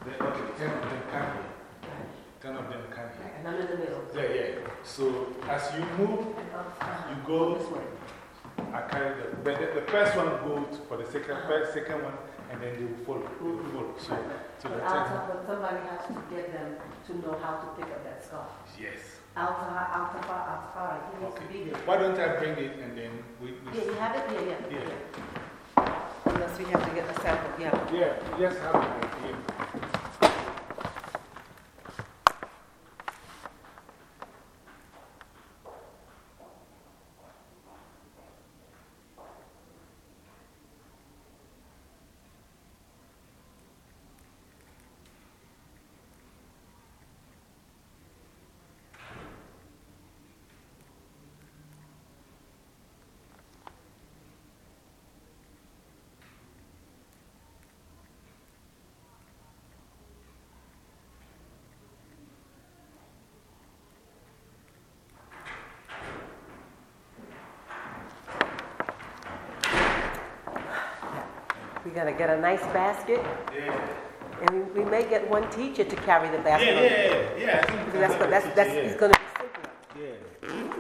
then, okay, 10 of them come here. 10 of them come here. And I'm in the middle. Yeah, yeah. So as you move, you go, This way. I carry the, but the, the first one goes for the second, uh-huh. first, second one, and then they will follow. They will follow. So, so the But 10. Alta, but somebody has to get them to know how to pick up that scarf. Yes. Alta, Alta, Alta, he needs to be there. Why don't I bring it and then we. we Yeah, you have it? Yeah, yeah, Yeah. yeah. Unless we have to get the sample, yeah. Yeah, just have an idea. We gotta get a nice basket, Yeah. and we may get one teacher to carry the basket. yeah, yeah. I think we Because can that's, have go- a that's, that's, yeah. it's gonna be simpler. Yeah.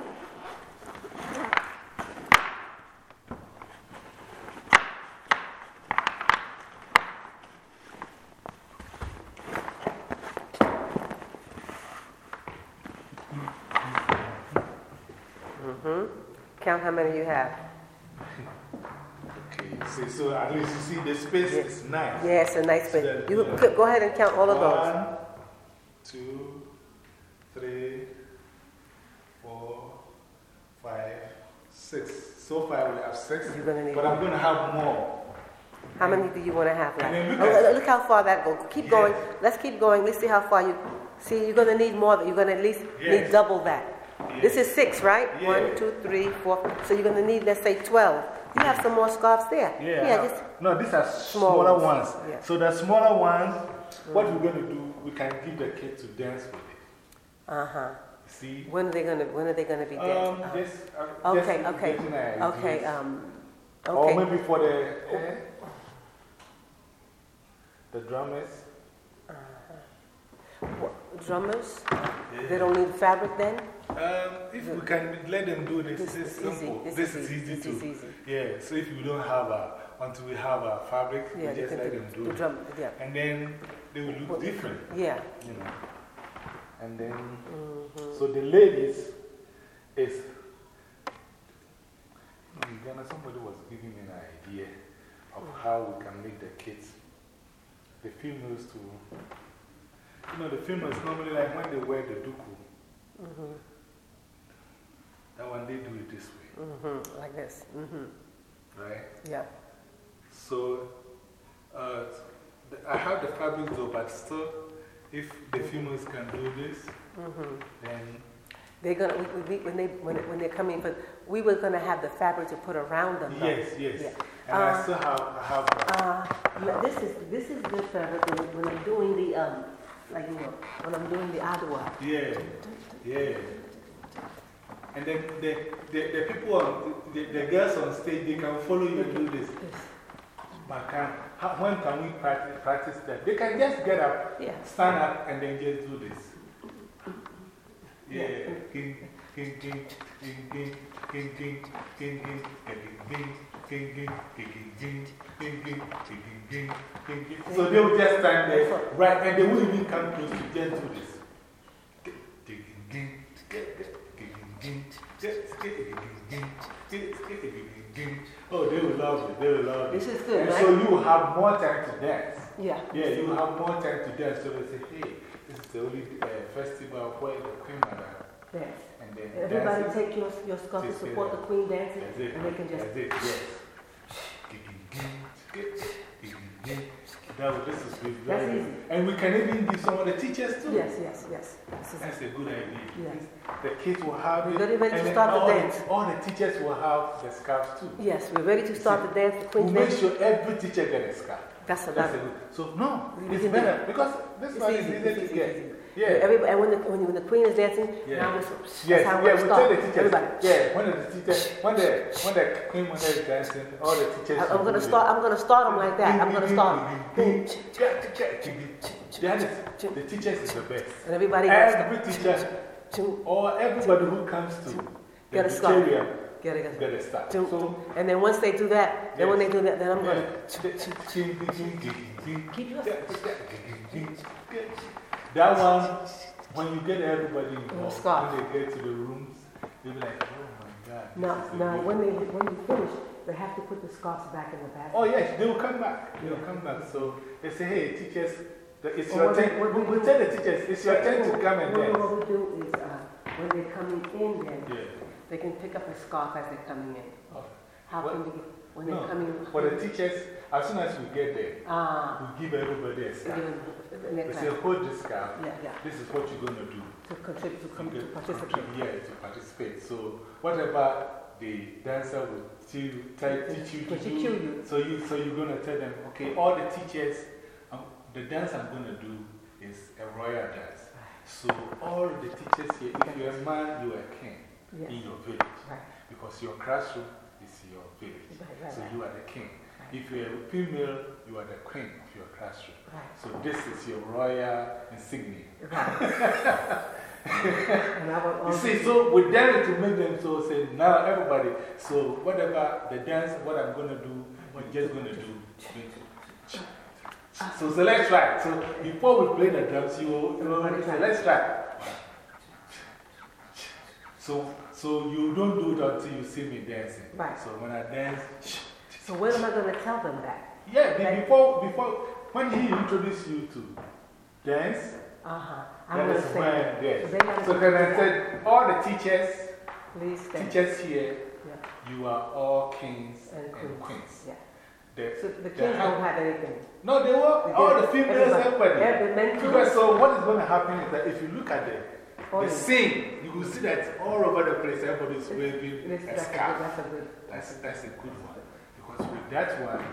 Count how many you have. Okay, see, so at least you see the space is nice. It's a nice So You yeah. go ahead and count all of those. One, two, three, four, five, six. So far we have six, You're gonna need but I'm going to have more. How many do you want to have left? look Oh, look how far that goes. Keep Yes. going. Let's keep going. Let's see how far you. See, you're going to need more. You're going to at least need double that. This is six, right? One, two, three, four. So you're going to need, let's say, 12. You have some more scarves there. Yeah, Yeah, just. no, these are Small smaller ones. ones. Yeah. So the smaller ones, what we're going to do, we can give the kid to dance with it. Uh huh. See? When are they going to, when are they going to be Um, dancing? this, uh, Okay, just okay. ideas. Okay, um, Or okay. maybe for the, eh? the drummers. Drummers? They don't need fabric then? Um, if we can let them do this, This is is easy. simple. This This, is is easy. This too. is easy. Yeah, so if you don't have a, until we have a fabric, Yeah, we just let them the do it. drum, yeah. And then they will look different, Yeah. you know. And then, Mm-hmm. so the ladies is, in Ghana, somebody was giving me an idea of how we can make the kids, the females to, you know, the females normally like when they wear the duku, Mm-hmm. That one they do it this way, Mm-hmm. Like this. Mm-hmm. right? Yeah. So, uh, I have the fabric though, but still, if the females can do this, Mm-hmm. then They're gonna, we, we, when they, when, when they're coming, but we were gonna have the fabric to put around them though. yes, yes. Yeah. And I Uh, still have, I have, uh, Uh, this is, this is good fabric when, when I'm doing the, um, like, you know, when I'm doing the Adowa. yeah, yeah. And then the, the, the people, on, the, the girls on stage, they can follow you do this. But can, how, when can we practice, practice that? They can just get up, Yeah. stand up, and then just do this. Yeah. King, king, king, king, king, king, king, king, king, king, king, king, king, king. So they will just stand there, right, and they won't even come close to just do this. King, king, king, king, Oh, they will love it, they will love it. This is good, And right? so you will have more time to dance. Yeah. Yeah, you will have more time to dance. So they say, hey, this is the only uh, festival where the Queen Mother Yes. and then Everybody dances. take your, your scarf to support the queen dancing, and they can just, That's it, yes. [LAUGHS] That, this is really That's easy. And we can even give some of the teachers too. yes, yes, yes. That's a good idea. Yes. The kids will have We're it. getting ready and to start the all dance. all the teachers will have the scarves too. yes, we're ready to start the dance, the We'll make sure every teacher gets a scarf. That's a That's a good. So, no, We it's better because this one is easy, to get. Yeah. Everybody, and when the, when, when the queen is dancing, Yeah. now this, that's Yes, how yeah, we're we tell start. the teachers. Everybody. Yeah, when the teachers, when the, when the queen is dancing, all the teachers. I- I'm gonna start, I'm gonna start them like that. I'm gonna start them. That is, the teachers is the best. And everybody gets Every teacher, or everybody who comes to the Get a. Victoria, get it. get a star. to- So, And then once they do that, then when they do that, then I'm gonna, Keep That one, when you get everybody involved, when they get to the rooms, they'll be like, oh my God. now, now, when they, when you finish, they have to put the scarves back in the basket. Oh, yes, they will come back. They will come back. So they say, hey, teachers, it's your turn. We they we tell the teachers, it's your turn to come and dance. What we do is, uh, when they're coming in, then Yeah. they can pick up a scarf as they're coming in. Oh. How can we, when No, coming? for the teachers, as soon as we get there, Ah, we give everybody a scarf. them in their We say, hold this scarf. Yeah, yeah, This is what you're going to do. to contribute, to come to participate. Yeah, to participate. So, whatever the dancer will teach teach you to To do, you. so, you, so you're going to tell them, okay, all the teachers, um, the dance I'm going to do is a royal dance. So, all the teachers here, if you're a man, you're a king Yes. in your village. Right, Because your classroom is your village. So, you are the king. If you're a female, you are the queen of your classroom. So this is your royal insignia. Right. [LAUGHS] and I want all You see, so with them to make them so say, now everybody, so whatever the dance, what I'm going to do, we're just going to do. So, so let's try. So before we play the drums, you will, you say, let's try. So, so you don't do it until you see me dancing. Right. So when I dance, So when am I going to tell them that? yeah, be- before, before, when he introduced you to dance, Uh huh. I'm that is when, that. yes. So So then I said, all the teachers, Please teachers here, Yeah. you are all kings And and, queens. queens. Yeah. The, So the the kids don't have anything. No, they were, all the females, everybody. Every mental. Because so what is going to happen is that if you look at them, the yeah. scene, you will see that all over the place, everybody's waving a a scarf. that's a good. That's, that's a good one. Because with that one,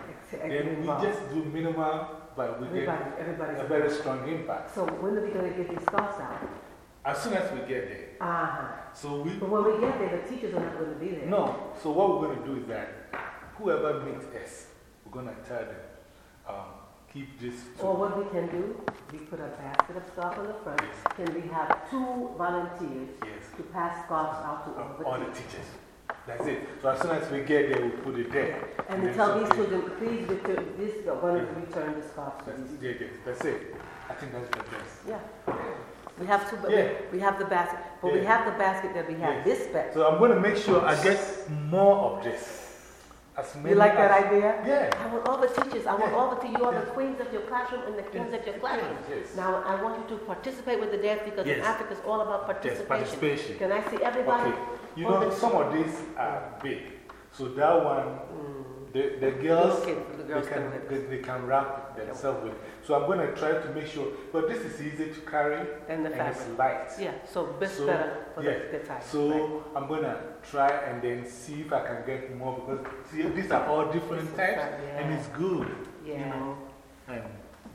then we just do minimal, but we get Everybody, everybody's. a very strong impact. So when are we going to get these scarves out? As soon as we get there. Uh huh. So we, But when we get there, the teachers are not going to be there. no, so what we're going to do is that whoever meets us, we're going to tell them, um, keep this Or what we can do, we put a basket of scarves on the front. Yes. Can we have two volunteers Yes. to pass scarves out to uh, all the all the teachers? That's it. So as soon as we get there, we put it there. And we tell these children, please return, this, going to return the scarves to That's, these. yeah, yeah, that's it. I think that's the best. Yeah. We have two, Yeah. we, we have the basket, but we have the basket that we have Yes. this basket. So I'm going to make sure I get more of this. As many You like that idea? Yeah. I want all the teachers, I want Yeah. all the, you are the queens of your classroom and the kings of your classroom. Yes. Now, I want you to participate with the dance because in Yes. Africa it's all about Yes, participation. participation. Can I see everybody? Okay. You know, some of these are big. So that one, the, the girls, Okay, the girls they, can they, they can wrap themselves with. So I'm going to try to make sure. But this is easy to carry And the it's light. Yeah, so best So, better for yeah. the, the time. So right. I'm going to try and then see if I can get more because see, these are all different This types fun, and it's good. Yeah. You know? And,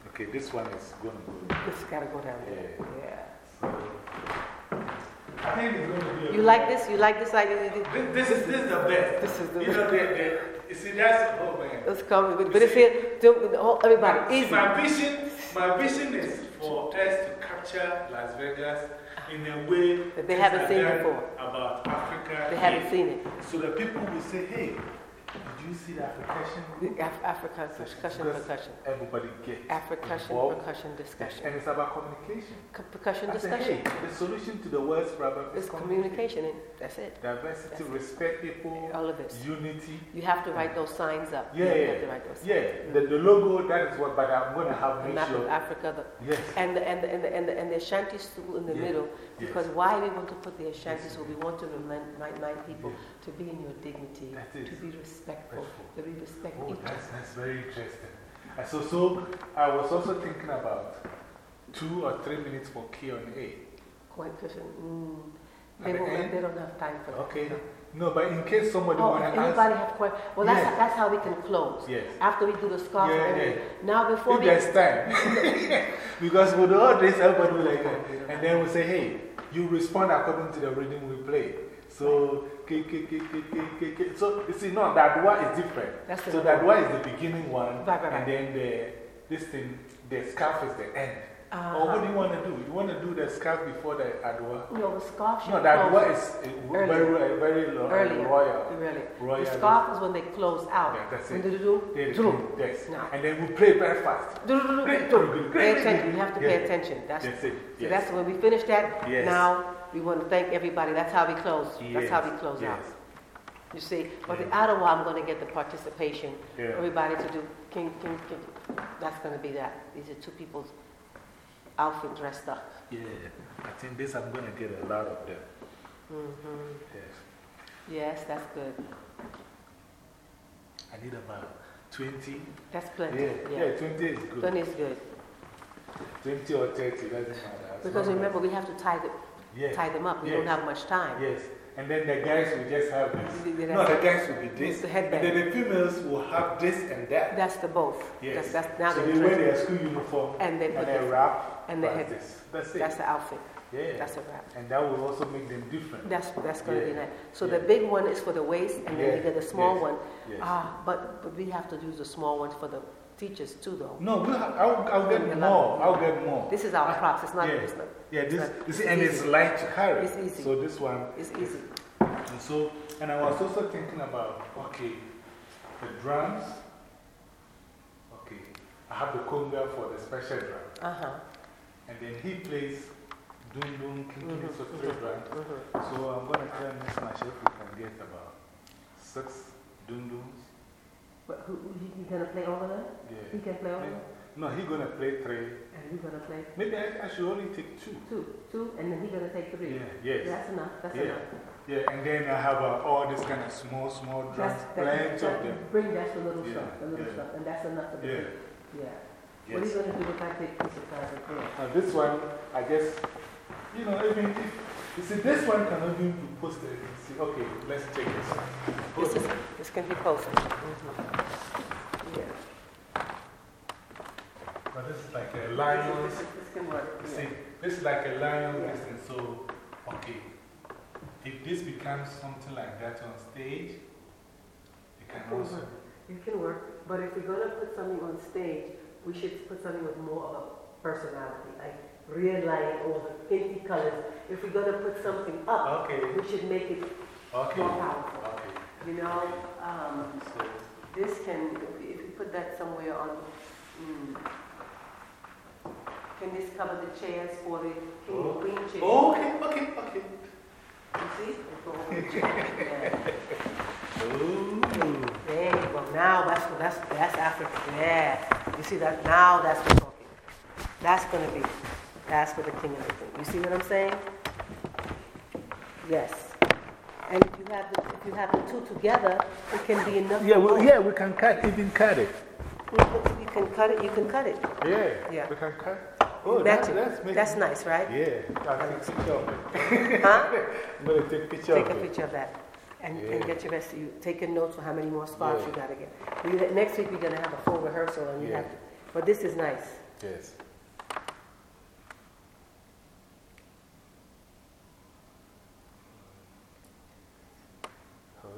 okay, this one is going to go. This gotta go down there. Yeah. So, I think it's going to be You like this? You like this idea? This, this is, this is the best. This is the You know, the, the, you see, that's, oh man. It's coming, but, but it's here, do- oh, everybody, See, easy. My vision, my vision is for us to capture Las Vegas in a way That they haven't seen before. About Africa. They haven't seen it. So that people will say, hey, you see the African? The Af Africa, percussion, percussion. Everybody gets involved. percussion, discussion. And it's about communication. Co- Percussion, I say, discussion. hey, the solution to the world's problem is It's communication, that's it. Diversity, That's it. respect people, All of it. unity. You have to write those signs up. Yeah, You yeah, have to write those signs. yeah. The, the logo, that is what, but I'm going to have The make map of sure. Africa, the, Yes. and, the, and, the, and, the, and, the, and the Ashanti stool in the Yeah. middle, Yes. because why we want to put the Ashanti stool? we want to remind, remind people to be in your dignity, to be respectful, Be respect Oh, each that's, that's very interesting. And so, so I was also thinking about two or three minutes for Q&A. Point cushion. Mm. They, won't, end? they don't have time for that. Okay. No, but in case somebody Oh, want to anybody ask. have questions? Well, that's, Yes. that's how we can close. Yes. After we do the scarf Yeah, yeah. Now, before If we. there's time. [LAUGHS] because with all this, everybody will like that. And then we say, hey, you respond according to the rhythm we play. So. So, you see, no, that one is different. That's so, that one is the beginning one. Right, right. And then the, this thing, the scarf is the end. Uh-huh. Or what do you want to do? You want to do the scarf before the adowa? No, the scarf should No, that close one is uh, Earlier. very, very lo- earlier. royal. Really. Royal. The scarf is when they close out. Yeah, that's it. they do, do, the do, thing, Yes. No. And then we play very fast. Pay attention. You have to pay attention. That's, That's it. so that's when we finish that. Yes. Now, we want to thank everybody. That's how we close. That's how we close yes. out. You see, but Yeah. the wall, I'm going to get the participation. Yeah. Everybody to do king, king, king. That's going to be that. These are two people's outfit dressed up. Yeah, I think this I'm going to get a lot of them. hmm Yes. Yes, that's good. I need about 20. That's plenty. Yeah, yeah, 20 is good. Plenty is good. 20 or 30, doesn't matter. Because remember, we have to tie, the, yes, tie them up. We don't have much time. yes. And then the guys will just have this. Yeah, No, the guys will be this. the And then the females will have this and that. That's the both. Yes. That's, that's now so the they wear their school uniform And they and they this- wrap. and they like had- this. That's it. That's the outfit. Yeah. That's a wrap. And that will also make them different. That's, that's going to be nice. So Yeah. the big one is for the waist, and then you get the small Yes. one. Yes. Ah, but, but we have to use the small ones for the teachers too, though. No, we'll have, I'll, I'll get more. I'll get more. This is our props, it's not, yeah. it's not, Yeah, this, not- see, it's and it's light to carry. It's easy. So this one, it's easy. and so, and I was also thinking about, okay, the drums. Okay, I have the conga for the special drum. Uh-huh. And then he plays dun dun king king, Mhm, so three mhm, drums. mhm. So I'm going to tell Miss Masha if we can get about six dun duns. But who, he, he gonna play all of them? Yeah. He Yeah. can play all of them? No, he's going to play three. And you gonna play Maybe I, I should only take two. two, two, and then he gonna take three? Yeah, yes. That's enough, that's Yeah. enough. Yeah, and then I have uh, all this kind of small, small drums, plenty of them. bring just the little Yeah, stuff, the little yeah. stuff, and that's enough for the Yeah, Yeah. What are you gonna do if I take this aside and? This one, I guess, you know, even if, you see, this one cannot even be posted. See, okay, let's check this. This is, this can be posted. Mhm. Yeah. But this is like a This, lion's, is- this can work. yeah. see, this is like a lion Yeah. listen, so, okay. If this becomes something like that on stage, it can can also, work. It can work, but if we're gonna put something on stage, we should put something with more of a personality, like real light or the pinky colors. If we're gonna put something up, okay, we should make it okay, more powerful. okay. You know, um, So, this can, if we- put that somewhere on, mm, can this cover the chairs for the king Oh. and queen chairs? okay, okay, okay. You see? It's go over the [LAUGHS] chair. Ooh. There you go. Now that's, that's, that's Africa. Yeah. You see that? Now that's what we're talking. That's going to be, that's for the king of the queen. You see what I'm saying? Yes. And if you have the, if you have the two together, it can be enough. Yeah, for well, yeah, we can cut, even cut it. You can- cut it, you can cut it. Yeah, Yeah. we can cut. Oh, that's, that's, That's nice, right? Yeah, I'll take a picture of it. [LAUGHS] Huh? I'm going to take a picture Take of a picture of that. And, and get your best, you take a notes for how many more spots Yeah. you got to get. You- Next week, we're going to have a full rehearsal and you Yeah. have to, but this is nice. Yes. Oh.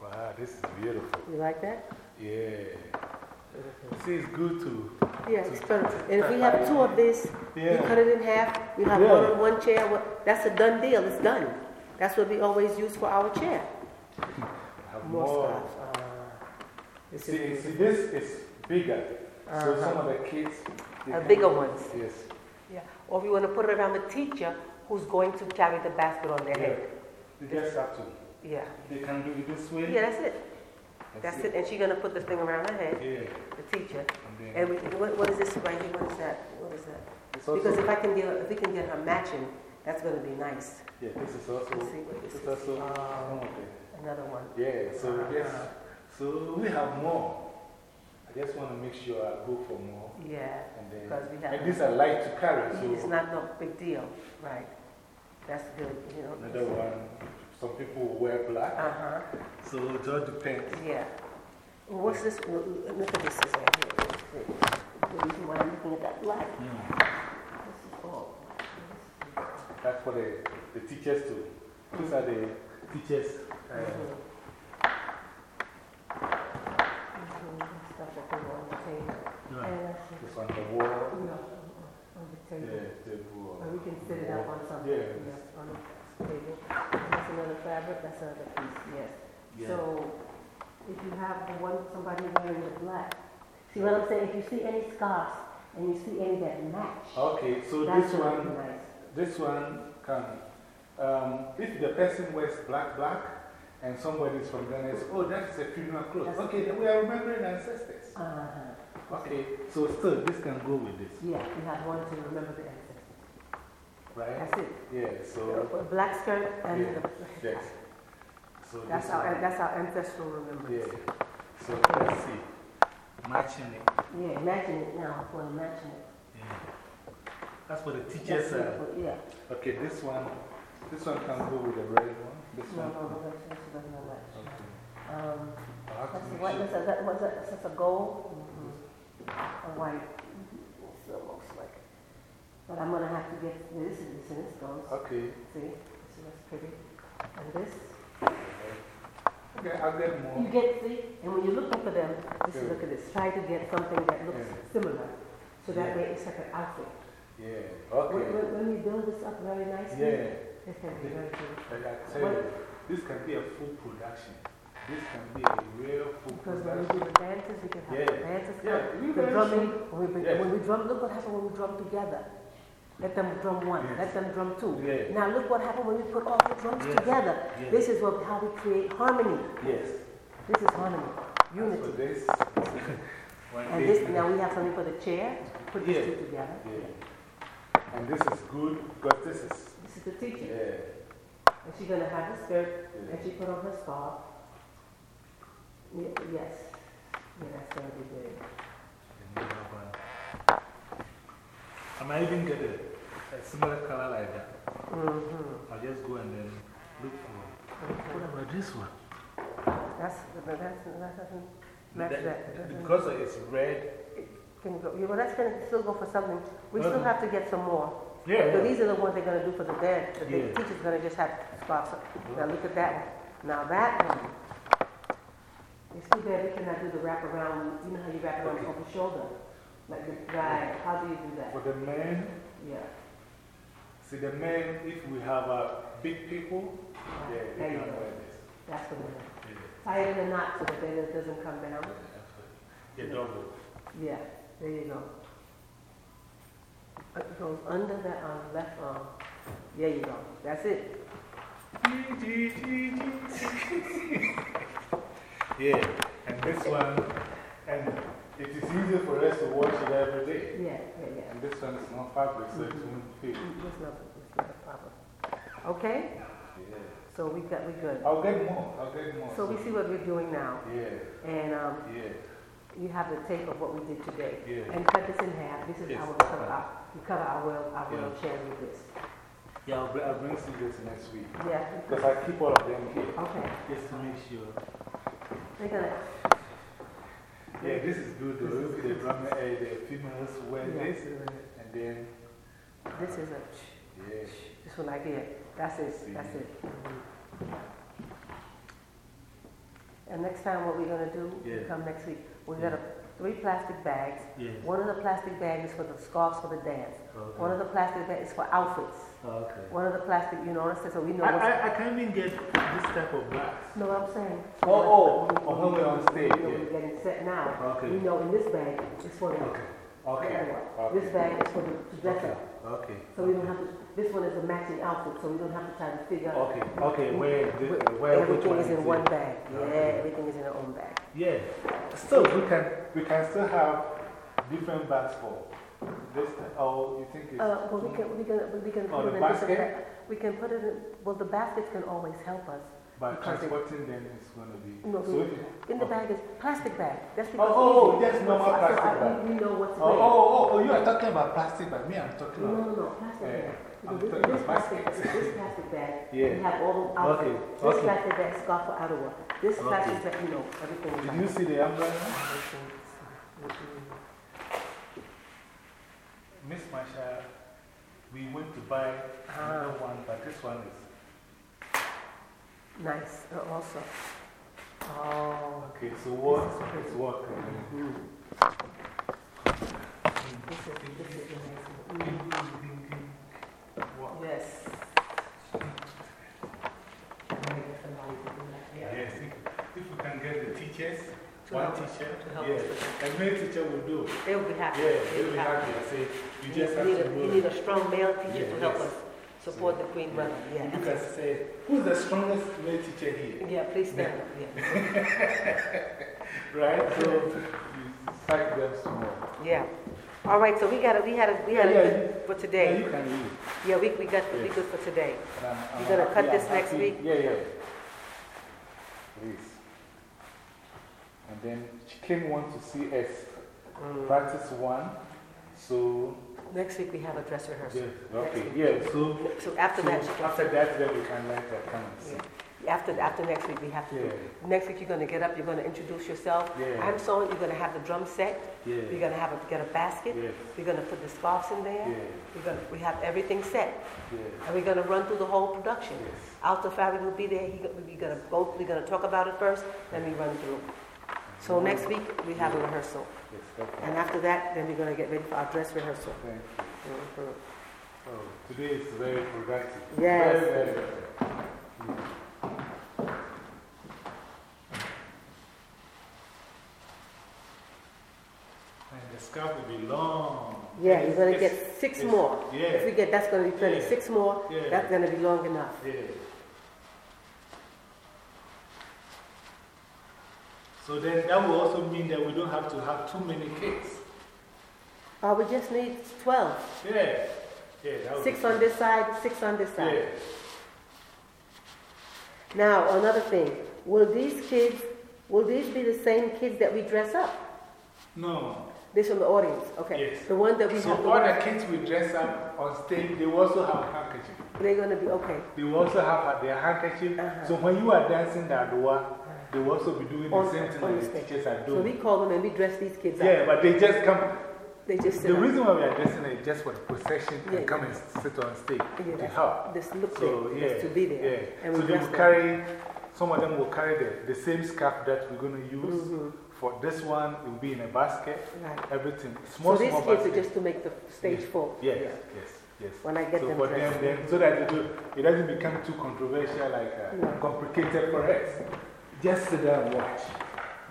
Wow, this is beautiful. You like that? Yeah. See, it's good to. Yeah, it's better. And if we have two of this, we cut it in half, we have Yeah. one on one chair, that's a done deal, it's done. That's what we always use for our chair. [LAUGHS] More more. stuff. This is See, see, this is bigger. So Uh-huh. some of the kids. they Uh, bigger ones. Yes. Yeah. Or if you want to put it around the teacher who's going to carry the basket on their Yeah. head. You just have to. Yeah. They can do it this way. Yeah, that's it. That's it. And she's going to put this thing around her head, Yeah. the teacher. And we, what, what is this right here? What is that? What is that? it's Because also, if I can get, if we can get her matching, that's going to be nice. yeah, this is also, Let's see what this this is. is also some of it. Another one. Yeah, so Uh-huh. yes. So we have more. I just want to make sure I go for more. Yeah. And then, Because we have. and these are light to carry. So It's not no big deal, right? That's good, you know. another one, some people wear black. Uh huh. So it just depends. Yeah. Well, What's this? Look at this is right here. The reason why I'm looking at that black. This is all. That's for the, the teachers too. These are the teachers. Uh, Mhm. Mhm, Stuff that can go on the table. And that's just, This on the wall. no, on the table. Yeah, table. Or we can set it up on something. Yeah. The table. That's another fabric, that's another piece, yes. Yeah. So, if you have the one, somebody wearing the black, see what I'm saying? If you see any scarves and you see any that match, Okay, so that's this one, nice. this one can, um, if the person wears black, black, and somebody is from Ghana, says, oh, that's a funeral clothes. That's- Okay, then we are remembering ancestors. Uh-huh. Okay, so still, this can go with this, Yeah, you have one to remember the ancestors. Right? That's it. Yeah, so, A black skirt and Yeah, the, yes. So that's our, one- that's our ancestral remembrance. Yeah, so let's see. matching it. Yeah, imagine it now, for imagine it. Yeah. That's what the teachers are. Yeah. Okay, this one, this one can go with the red one. This No, one. no, no, that's, that's doesn't match. Okay. Um, I'll have to that's what, that's a, that, that's a gold? A white. It's almost like, but I'm gonna have to get, this is, this is goes. Okay. See, this is pretty. And this, Okay, I'll get more. you get, see, and when you're looking for them, this is, Yeah. look at this, try to get something that looks Yeah. similar. So that Yeah. way it's like an outfit. Yeah, okay. when, when we build this up very nicely, Yeah, it's gonna be very good. like I tell you, this can be a full production. This can be a real full Because when we do the dances, we can have Yeah. the dancers Yeah, come. you The guys drumming, when we, when we drum, look what happens when we drum together. Let them drum one, Yes. let them drum two. Now look what happened when we put all the drums Yes. together. Yes. This is what, how we create harmony. Yes. This is harmony, unity. this, [LAUGHS] And this, now we have something for the chair, put these two together. And this is good because this is, This is the teacher. yeah. And she's gonna have the skirt, and she put on her scarf. Ye- Yes, yeah, that's gonna be good. And you have one. I might even get a, a similar color like that. Mm-hmm. I'll just go and then look for. What about this one? That's, that, that's, that doesn't match that. That doesn't- Because it's red. Can you go, yeah, well, that's gonna still go for something. We still have to get some more. Yeah, So yeah. these are the ones they're gonna do for the dance. The Yeah. teacher's gonna just have spots. Now look at that one. Now that one. It's too bad we cannot do the wrap around, you know how you wrap around Okay. over the shoulder? Like the guy, how do you do that? For the men, Yeah. see the men, if we have uh, big people, yeah, There they can wear this. That's what it is. Yeah, Tie it in a knot so that it doesn't come down. yeah, double. Yeah, there you go. It goes under the um, left arm. There you go. That's it. [LAUGHS] Yeah, and this one, and it is easy for us to watch it every day. Yeah, yeah, yeah. And this one is not fabric, so it won't fade. It's not, it's not a problem. Okay? Yeah. So we got, we good. I'll get more, I'll get more. So we see what we're doing now. Yeah, And um, yeah, you have the tape of what we did today. Yeah. And cut this in half. This is Yes. how we cover our, we cover our world, our Yeah. share with this. yeah. I'll, bring- I'll bring this next week. Yeah. Because I keep all of them here. Okay. Just to make sure. They're gonna, Yeah, this is good though. Look, the drum, uh, the females wear yeah, this, and then, this is a, yeah. this one like here. That's it, that's it. And next time what we're gonna do, Yeah. come next week, we got a, three plastic bags. Yeah. One of the plastic bags is for the scarves for the dance. One of the plastic bags is for outfits. Oh, okay. One of the plastic, you know, so we know I. I, I can't even get this type of glass. No, I'm saying. Oh, oh, When we- oh, when we're on stage, you know, yeah. We're getting set now. Okay. We know in this bag, it's for the. Okay, okay, everyone. This bag is for the dresser. Okay, okay. So we don't have to, this one is a matching outfit, so we don't have to try to figure out. Okay, okay, where, the, Wh- where, which Everything one is in it? one bag. Okay. Yeah, everything is in our own bag. Yeah, still, we can, we can still have different bags for this, oh, you think it's? Uh, well, we can, we can, we can Oh, put the it in different basket? ba- We can put it in, well, the baskets can always help us. But because it- transporting them is gonna be. No, so we- if In the okay. bag is plastic bag. That's Oh, because. oh, easy. just normal So I- so plastic I- bag. We we know what's Oh, where. oh, oh, oh, you are talking about plastic bag, me, I'm talking No, about. no, no, plastic Eh, bag. I'm This, this plastic, baskets. this plastic bag, [LAUGHS] Yeah. we have all the Okay. This okay. plastic bag, scarf for outerwear. This Okay. plastic bag, you know, everything. Did you see the umbrella? Miss Masha, we went to buy another Ah. one, but this one is, Nice, uh, also. Oh, okay, so what, This is pretty. it's what? This is, this is amazing. What? Yes. Yes, if if we can get the teachers, one teacher, to help yeah, and male teacher will do. They will be happy. Yeah, They they'll be happy. I say, you just have need to a, you need a strong male teacher Yeah, to help yes. us support the Queen Mother. Yeah. You can say, who's the strongest male teacher here? Yeah, please stand [LAUGHS] up. Yeah. [LAUGHS] Right? So, you cite them some more. yeah. All right, so we got a, we had a, we had Yeah, good for Yeah, today. you can leave. Yeah, we, we got, we Yes. good for today. And I'm- I'm You gonna cut I'm this next week? Yeah, yeah. Please. And then she came want to see us practice one. So, Next week we have a dress rehearsal. yeah, okay, yeah. So, So after so that, she can after that, then we can like uh, come and see. After, after next week, we have to do. Next week, you're going to get up, you're going to introduce yourself. Yeah. I'm sewing, you're going to have the drum set. Yeah. You're going to have a, get a basket. Yes. We're going to put the scarves in there. Yeah. We're going to, we have everything set. Yeah. And we're going to run through the whole production. Yes. Alto Fabric will be there. He, we're going to go, we're going to talk about it first, then we run through. So next week, we have a rehearsal. Yes, okay. And after that, then we're going to get ready for our dress rehearsal. Thank you. Oh, today is very productive. Yes. Very, very, very. And the scarf will be long. Yeah, you're going to get six more. Yeah. If we get, that's going to be plenty. Yeah. Six more, Yeah. that's going to be long enough. So then that will also mean that we don't have to have too many kids. Uh, we just need 12. Yeah. Yeah. Six on this side, six on this side. Yeah. Now, another thing. Will these kids, will these be the same kids that we dress up? No. This from the audience, okay. Yes. The one that we So all the kids we dress up on stage, they will also have a handkerchief. they're going to be, okay. They will also have their handkerchief. Uh-huh. So when you are dancing the Adowa, they will also be doing the same thing on like the stage. teachers are doing. So we call them and we dress these kids up. Yeah, but they just come. They just sit The up. reason why we are dressing it is just for the procession Yeah. and come and sit on stage Yeah, to help. This look So, yeah. to be there. Yeah. And so they will them. carry, some of them will carry the, the same scarf that we're going to use. Mm-hmm. For this one, it will be in a basket. Right. Everything. So Small, these small kids are just to make the stage Yes. full. Yes, yes, yes. When I get so them for them, so that do, it doesn't become too controversial, like uh, No. complicated for us. Just sit there and watch.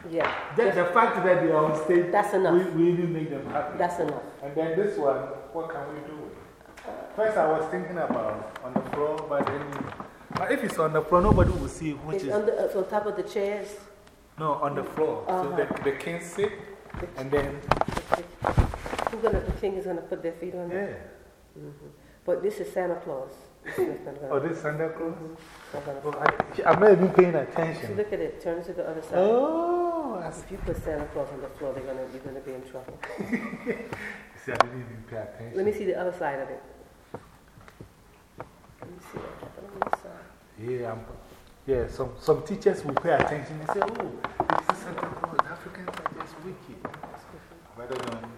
Yeah. Just the fact that they are on stage, That's enough. We, we even make them happy. That's enough. and then this one, what can we do? First, I was thinking about on the floor, but then, but if it's on the floor, nobody will see which It's is. uh, on top of the chairs. No, on the floor. So Uh-huh. the, the king sit, and then, the king is going to put their feet on it? yeah. it? But this is Santa Claus. Oh, this Santa Claus? Oh, I, I'm not even paying attention. look at it. Turn it to the other side. Oh, I If you put Santa Claus on the floor, they're gonna, you're gonna be in trouble. [LAUGHS] See, I didn't even pay attention. Let me see the other side of it. Let me see what happened on this side. Yeah, I'm, yeah some, some teachers will pay attention and say, oh, this is Santa Claus. Africans are just wicked. Rather than,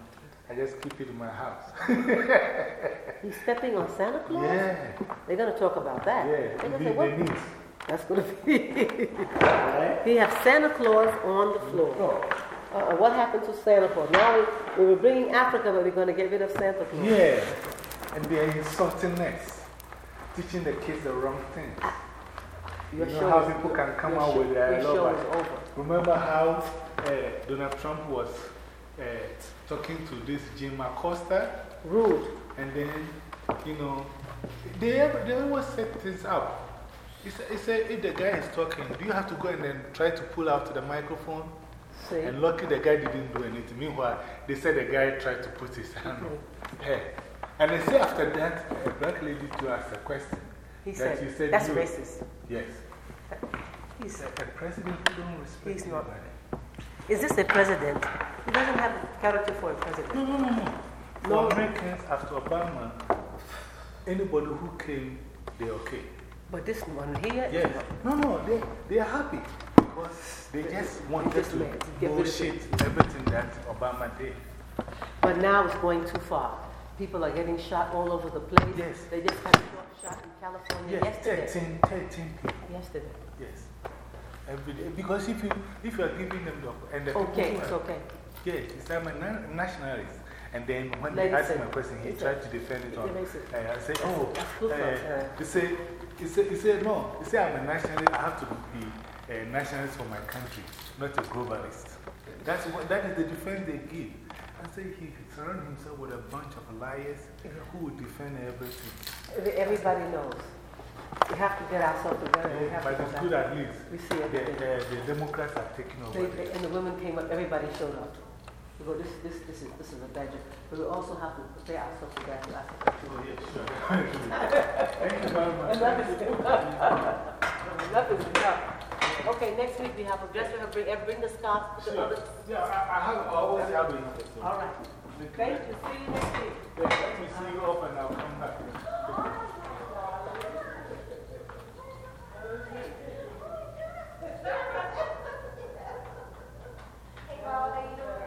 I just keep it in my house. [LAUGHS] He's stepping on Santa Claus? yeah, They're gonna talk about that. yeah. They're gonna The, say, what? That's gonna be. [LAUGHS] we have Santa Claus on the floor. Oh, Uh, what happened to Santa Claus? Now we, we were bringing Africa, but we're going to get rid of Santa Claus. yeah. And they are insulting us, teaching the kids the wrong things. Your you know how people can come out with their Your law, show but- is over. Remember how uh, Donald Trump was uh, talking to this Jim Acosta? Rude. And then, you know, they, they always set things up. It's, it's a, if the guy is talking, do you have to go and then try to pull out the microphone? See? And lucky the guy didn't do anything. Meanwhile, they said the guy tried to put his hand on her. And they say after that, a black lady to ask a question. He that said, you said that's you- racist. Yes. He said, A president who don't respect He's not. Anybody. is this a president? He doesn't have the character for a president. No, no, no, no. No. For Americans, after Obama, anybody who came, they're okay. But this one here, Yes. No, no, they, they are happy because they just wanted just to get rid of bullshit everything that Obama did. but now it's going too far. People are getting shot all over the place. Yes. They just had a shot in California Yes, yesterday. 13, 13 people. Yesterday. Yes. Every day. Because if you, if you are giving them the, and the Okay, it's are- okay. Yes, it's I'm a nationalist. And then when Lady they asked said- him a question, he tried to defend it on. Uh, I said, oh, uh, uh, he said, he said, he no. He said, I'm a nationalist. I have to be a nationalist for my country, not a globalist. That's what, that is the defense they give. I say he surrounded himself with a bunch of liars who would defend everything. Everybody knows. We have to get ourselves together. We have But go it's good at least. We see The, the, uh, the Democrats are taking over. They, they, and the women came up, everybody showed up. We go, this, this, this, is, this is a badge. But we also have to prepare ourselves to get to Africa too. Oh, yeah, sure. [LAUGHS] Thank you very much. Enough is enough. [LAUGHS] Enough is enough. Okay, next week we have a dress rehearsal. Bring, bring the scarf. The Sure. other, Yeah, I, I have, always have it. all right. Thank you. See you next week. Let me see you off and I'll come back. [LAUGHS] Hey, Raleigh.